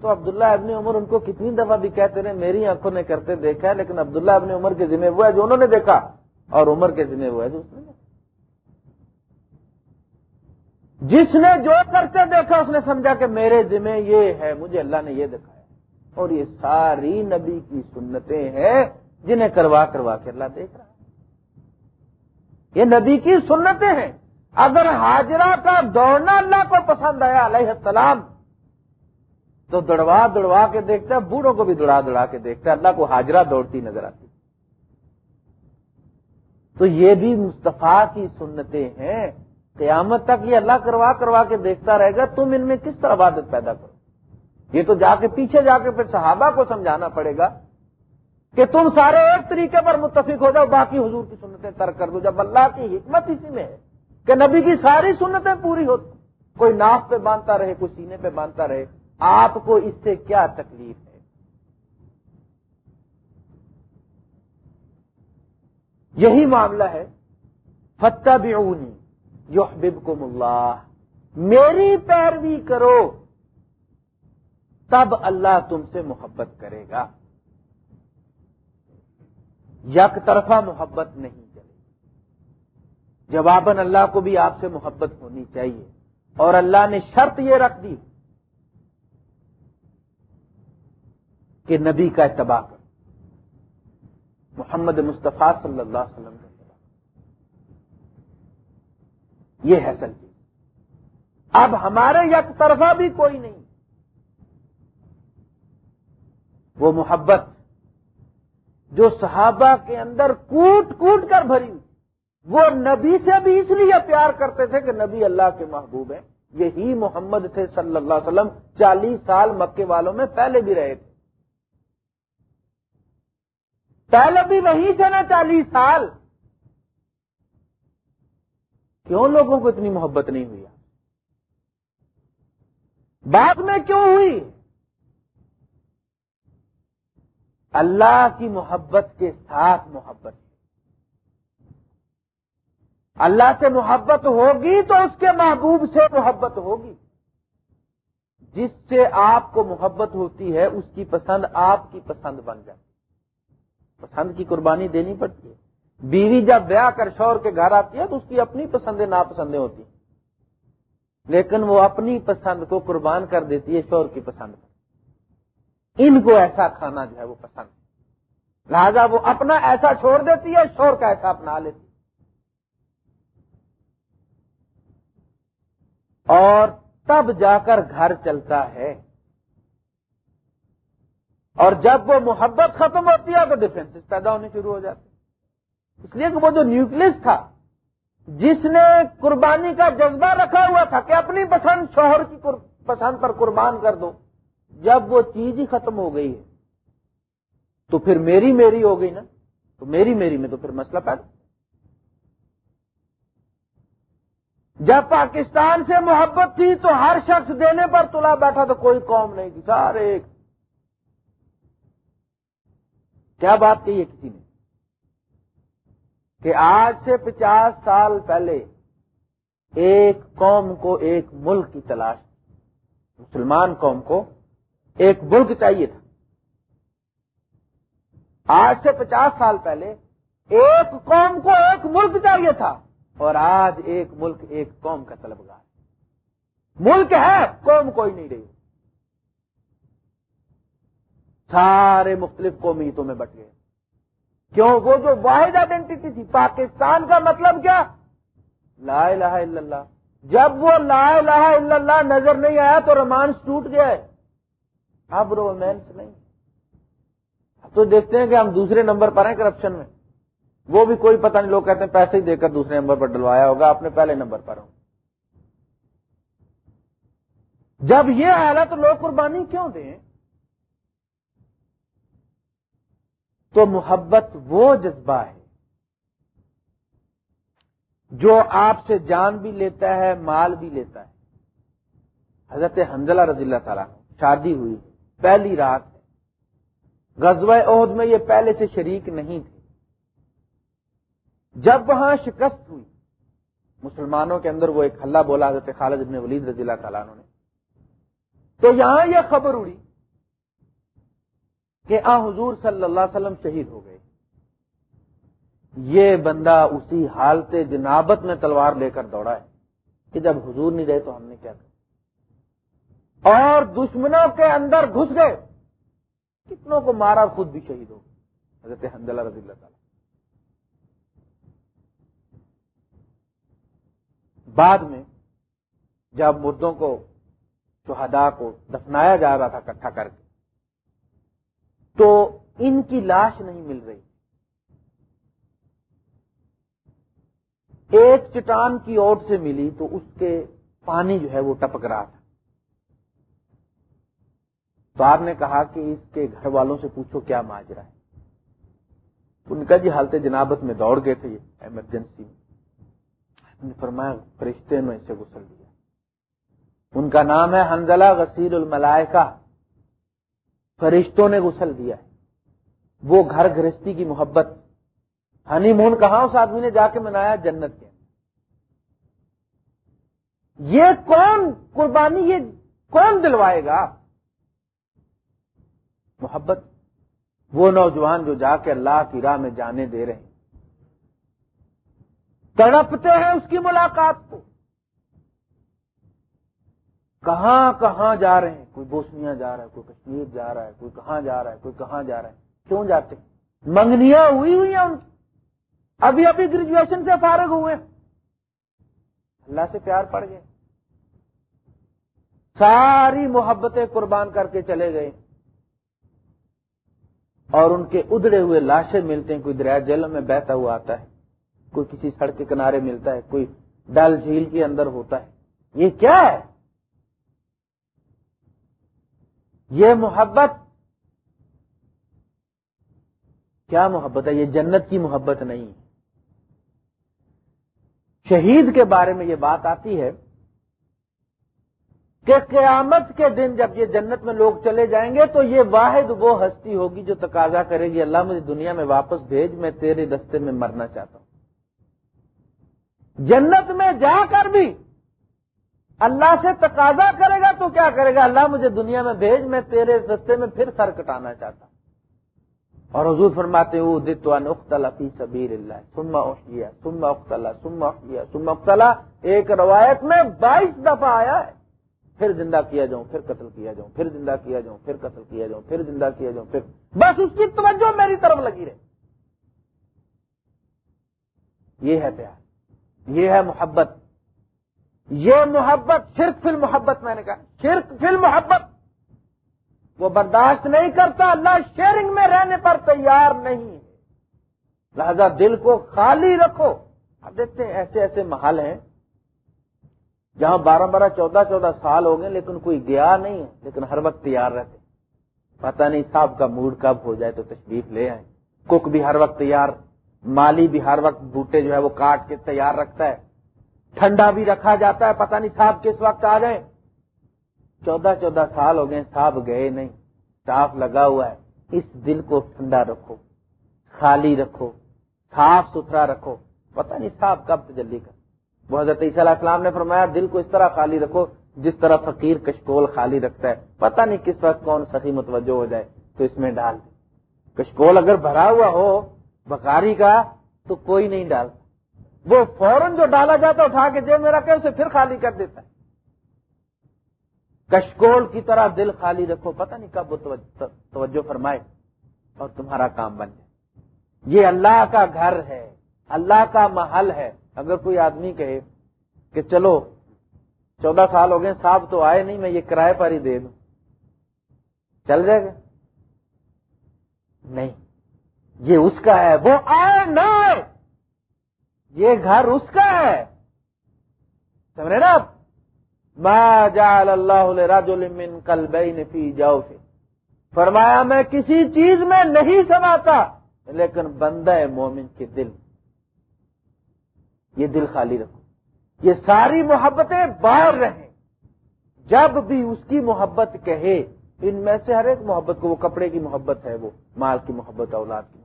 تو عبداللہ ابن عمر ان کو کتنی دفعہ بھی کہتے رہے، میری آنکھوں نے کرتے دیکھا ہے، لیکن عبداللہ ابن عمر کے ذمہ وہ ہے جو انہوں نے دیکھا اور عمر کے ذمہ وہ ہے جو اس نے جس نے جو کرتے دیکھا، اس نے سمجھا کہ میرے ذمہ یہ ہے، مجھے اللہ نے یہ دکھایا۔ اور یہ ساری نبی کی سنتیں ہیں جنہیں کروا کروا کے اللہ دیکھ رہا ہے۔ یہ نبی کی سنتیں ہیں۔ اگر حاجرہ کا دوڑنا اللہ کو پسند آیا علیہ السلام تو دوڑوا دوڑوا کے دیکھتا ہے، بوڑھوں کو بھی دوڑا دوڑا کے دیکھتا ہے۔ اللہ کو حاجرہ دوڑتی نظر آتی۔ تو یہ بھی مصطفیٰ کی سنتیں ہیں۔ قیامت تک یہ اللہ کروا کروا کے دیکھتا رہے گا، تم ان میں کس طرح عبادت پیدا کرو؟ یہ تو جا کے پیچھے جا کے پھر صحابہ کو سمجھانا پڑے گا کہ تم سارے ایک طریقے پر متفق ہو جاؤ، باقی حضور کی سنتیں ترک کر دو۔ جب اللہ کی حکمت اسی میں ہے کہ نبی کی ساری سنتیں پوری ہوتی کوئی ناف پہ باندھتا رہے، کوئی سینے پہ باندھتا رہے آپ کو اس سے کیا تکلیف ہے؟ یہی معاملہ ہے فتح بھی یحببکم اللہ میری پیروی کرو، تب اللہ تم سے محبت کرے گا۔ یک طرفہ محبت نہیں چلے جواباً اللہ کو بھی آپ سے محبت ہونی چاہیے۔ اور اللہ نے شرط یہ رکھ دی۔ کہ نبی کا اتباع کر محمد مصطفیٰ صلی اللہ علیہ وسلم یہ ہے سل اب ہمارے یک طرفہ بھی کوئی نہیں۔ وہ محبت جو صحابہ کے اندر کوٹ کوٹ کر بھری وہ نبی سے بھی اس لیے پیار کرتے تھے کہ نبی اللہ کے محبوب ہیں۔ یہی محمد تھے صلی اللہ علیہ وسلم چالیس سال مکے والوں میں پہلے بھی رہے تھے۔ پہلے بھی وہی تھے نا چالیس سال۔ کیوں لوگوں کو اتنی محبت نہیں ہوئی؟ بعد میں کیوں ہوئی؟ اللہ کی محبت کے ساتھ محبت۔ اللہ سے محبت ہوگی تو اس کے محبوب سے محبت ہوگی۔ جس سے آپ کو محبت ہوتی ہے، اس کی پسند آپ کی پسند بن جاتی پسند کی قربانی دینی پڑتی ہے۔ بیوی جب بیاہ کر شور کے گھر آتی ہے تو اس کی اپنی پسندیں ناپسندیں ہوتی ہیں۔ لیکن وہ اپنی پسند کو قربان کر دیتی ہے شور کی پسند ان کو ایسا کھانا جو ہے وہ پسند لہذا وہ اپنا ایسا چھوڑ دیتی ہے شور کا ایسا اپنا لیتی اور تب جا کر گھر چلتا ہے۔ اور جب وہ محبت ختم ہوتی ہے تو ڈیفینس پیدا ہونے شروع ہو جاتے اس لیے کہ وہ جو نیوکلس تھا، جس نے قربانی کا جذبہ رکھا ہوا تھا کہ اپنی پسند شوہر کی پسند پر قربان کر دو، جب وہ چیز ہی ختم ہو گئی ہے، تو پھر میری میری ہو گئی نا۔ تو میری میری میں تو پھر مسئلہ پیدا۔ جب پاکستان سے محبت تھی تو ہر شخص دینے پر تلا بیٹھا تو کوئی قوم نہیں تھی۔ سارے ایک کیا بات کہی ہے کسی نے؟ کہ آج سے پچاس سال پہلے ایک قوم کو ایک ملک کی تلاش، مسلمان قوم کو ایک ملک چاہیے تھا۔ آج سے پچاس سال پہلے ایک قوم کو ایک ملک چاہیے تھا، اور آج ایک ملک ایک قوم کا طلبگار ملک ہے، قوم کوئی نہیں رہی۔ سارے مختلف قومیتوں میں بٹ گئے۔ کیوں؟ وہ جو واحد آئیڈینٹی تھی، پاکستان کا مطلب کیا؟ لا الہ الا اللہ۔ جب وہ لا الہ الا اللہ نظر نہیں آیا تو رومانس ٹوٹ گیا ہے۔ اب رومانس نہیں۔ اب تو دیکھتے ہیں کہ ہم دوسرے نمبر پر ہیں کرپشن میں۔ وہ بھی کوئی پتہ نہیں، لوگ کہتے ہیں پیسے ہی دے کر دوسرے نمبر پر ڈلوایا ہوگا اپنے پہلے نمبر پر ہوں۔ جب یہ حالت لوگ قربانی کیوں دیں؟ تو محبت وہ جذبہ ہے جو آپ سے جان بھی لیتا ہے، مال بھی لیتا ہے۔ حضرت حنزلہ رضی اللہ تعالیٰ شادی ہوئی، پہلی رات غزوہ عہد میں یہ پہلے سے شریک نہیں تھے۔ جب وہاں شکست ہوئی، مسلمانوں کے اندر وہ ایک حلہ بولا، حضرت خالد ابن ولید رضی اللہ تعالیٰ نے۔ تو یہاں یہ خبر اڑی کہ آ حضور صلی اللہ علیہ وسلم شہید ہو گئے۔ یہ بندہ اسی حالت جنابت میں تلوار لے کر دوڑا ہے کہ جب حضور نہیں رہے تو ہم نے کیا کیا؟ اور دشمنوں کے اندر گھس گئے۔ کتنوں کو مارا خود بھی شہید ہو حضرت حنزلہ رضی اللہ تعالی۔ بعد میں جب مردوں کو شہدا کو دفنایا جا رہا تھا کٹھا کر کے تو ان کی لاش نہیں مل رہی۔ ایک چٹان کی اوٹ سے ملی تو اس کے پانی جو ہے وہ ٹپک رہا تھا۔ تو آپ نے کہا کہ اس کے گھر والوں سے پوچھو کیا ماجرا ہے۔ ان کا جی حالت جنابت میں دوڑ گئے تھے یہ ایمرجنسی میں۔ فرمایا، فرشتے نے اسے غسل دیا۔ ان کا نام ہے حنزلہ غسیل الملائکہ۔ فرشتوں نے غسل دیا ہے۔ وہ گھر گرہستی کی محبت۔ ہنی مون کہاں اس آدمی نے جا کے منایا؟ جنت کے۔ یہ کون قربانی، یہ کون دلوائے گا؟ محبت۔ وہ نوجوان جو جا کے اللہ کی راہ میں جانے دے رہے ہیں۔ تڑپتے ہیں اس کی ملاقات کو۔ کہاں کہاں جا رہے ہیں؟ کوئی بوسنیا جا رہا ہے، کوئی کشمیر جا رہا ہے، کوئی کہاں جا رہا ہے، کوئی کہاں جا رہا ہے؟ کیوں جاتے ہیں؟ منگنیاں ہوئی ہوئی ہیں ان کی۔ ابھی ابھی گریجویشن سے فارغ ہوئے اللہ سے پیار پڑ گئے ساری محبتیں قربان کر کے چلے گئے۔ اور ان کے ادڑے ہوئے لاشیں ملتے ہیں۔ کوئی دریا جل میں بہتا ہوا آتا ہے۔ کوئی کسی سڑک کے کنارے ملتا ہے۔ کوئی ڈل جھیل کے اندر ہوتا ہے۔ یہ کیا ہے؟ یہ محبت کیا محبت ہے؟ یہ جنت کی محبت نہیں۔ شہید کے بارے میں یہ بات آتی ہے کہ قیامت کے دن جب یہ جنت میں لوگ چلے جائیں گے تو یہ واحد وہ ہستی ہوگی جو تقاضا کرے گی، اللہ مجھے دنیا میں واپس بھیج، میں تیرے رستے میں مرنا چاہتا ہوں۔ جنت میں جا کر بھی اللہ سے تقاضا کرے گا تو کیا کرے گا؟ اللہ مجھے دنیا میں بھیج، میں تیرے رستے میں پھر سر کٹانا چاہتا ہوں۔ اور حضور فرماتے ہو دتوان اختلا فی سبیر اللہ سما اختیا سما اختلا سما اختیا سما اختلا ایک روایت میں بائیس دفعہ آیا ہے۔ پھر زندہ کیا جاؤں، پھر قتل کیا جاؤں، پھر زندہ کیا جاؤں، پھر قتل کیا جاؤں، پھر زندہ کیا جاؤں، پھر۔ بس اس کی توجہ میری طرف لگی رہے۔ یہ ہے پیار۔ یہ ہے محبت۔ یہ محبت شرک فل محبت میں نے کہا شرک فل محبت وہ برداشت نہیں کرتا، اللہ شیئرنگ میں رہنے پر تیار نہیں ہے۔ لہذا دل کو خالی رکھو۔ اب دیکھتے ہیں، ایسے ایسے محل ہیں جہاں بارہ بارہ چودہ چودہ سال ہو گئے، لیکن کوئی گیا نہیں ہے، لیکن ہر وقت تیار رہتے پتہ نہیں صاحب کا موڈ کب ہو جائے تو تشریف لے آئے کک بھی ہر وقت تیار، مالی بھی ہر وقت بوٹے جو ہے وہ کاٹ کے تیار رکھتا ہے۔ ٹھنڈا بھی رکھا جاتا ہے، پتہ نہیں صاحب کس وقت آ جائے چودہ چودہ سال ہو گئے صاحب گئے نہیں۔ صاف لگا ہوا ہے۔ اس دل کو ٹھنڈا رکھو، خالی رکھو، صاف ستھرا رکھو۔ پتہ نہیں صاحب کب تجلی کر وہ حضرت عیسیٰ علیہ السلام نے فرمایا، دل کو اس طرح خالی رکھو جس طرح فقیر کشکول خالی رکھتا ہے۔ پتہ نہیں کس وقت کون سخی متوجہ ہو جائے، تو اس میں ڈال۔ کشکول اگر بھرا ہوا ہو، بخاری کا، تو کوئی نہیں ڈالتا وہ فوراً جو ڈالا جاتا اٹھا کے جیب میں رکھے اسے پھر خالی کر دیتا ہے۔ کشکول کی طرح دل خالی رکھو، پتہ نہیں کب وہ توجہ فرمائے اور تمہارا کام بن جائے۔ یہ اللہ کا گھر ہے، اللہ کا محل ہے۔ اگر کوئی آدمی کہے کہ چلو، چودہ سال ہو گئے، صاحب تو آئے نہیں، میں یہ کرائے پر ہی دے دوں۔ چل جائے گا؟ نہیں۔ یہ اس کا ہے، وہ آئے نہ آئے۔ یہ گھر اس کا ہے۔ سمجھے نا ما جعل اللہ رجل من قلبین فی جاؤ فرمایا میں کسی چیز میں نہیں سماتا، لیکن بندہ مومن کے دل۔ یہ دل خالی رکھو۔ یہ ساری محبتیں باہر رہیں۔ جب بھی اس کی محبت کہے، ان میں سے ہر ایک محبت کو، وہ کپڑے کی محبت ہے، وہ مال کی محبت، اولاد کی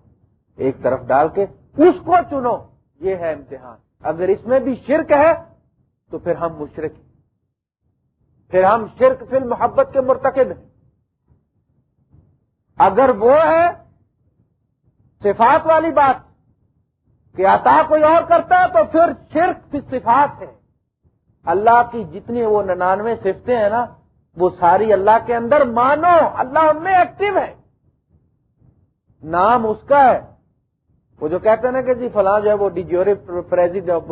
ایک طرف ڈال کے اس کو چنو۔ یہ ہے امتحان۔ اگر اس میں بھی شرک ہے، تو پھر ہم مشرق پھر ہم شرک فل محبت کے مرتکب ہیں۔ اگر وہ ہے، صفات والی بات، کہ عطا کوئی اور کرتا ہے، تو پھر شرک فی صفات ہے۔ اللہ کی جتنی وہ ننانوے صفتیں ہیں نا، وہ ساری اللہ کے اندر مانو، اللہ ان میں ایکٹیو ہے۔ نام اس کا ہے وہ جو کہتے ہیں نا کہ جی فلاں جو ہے وہ ڈیجیور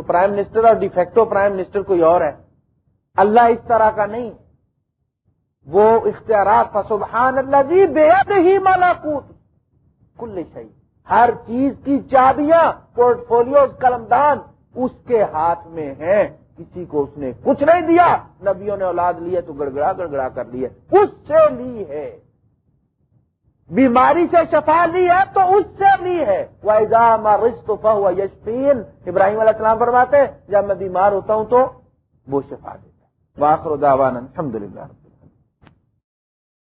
پرائم منسٹر اور ڈیفیکٹو پرائم منسٹر کوئی اور ہے۔ اللہ اس طرح کا نہیں۔ وہ اختیارات سبحان اللہ جی بےحد ہی مالا کوت کل صحیح ہر چیز کی چابیاں پورٹ فولو قلم دان اس کے ہاتھ میں ہیں۔ کسی کو اس نے کچھ نہیں دیا۔ نبیوں نے اولاد لی ہے تو گڑگڑا گڑگڑا کر لی ہے۔ اس سے لی ہے۔ بیماری سے شفا لی ہے تو اس سے لی ہے۔ وہ رشتفا ہوا یشفین ابراہیم علیہ السلام فرماتے جب میں بیمار ہوتا ہوں تو وہ شفا دیتا واخر داوان الحمد للہ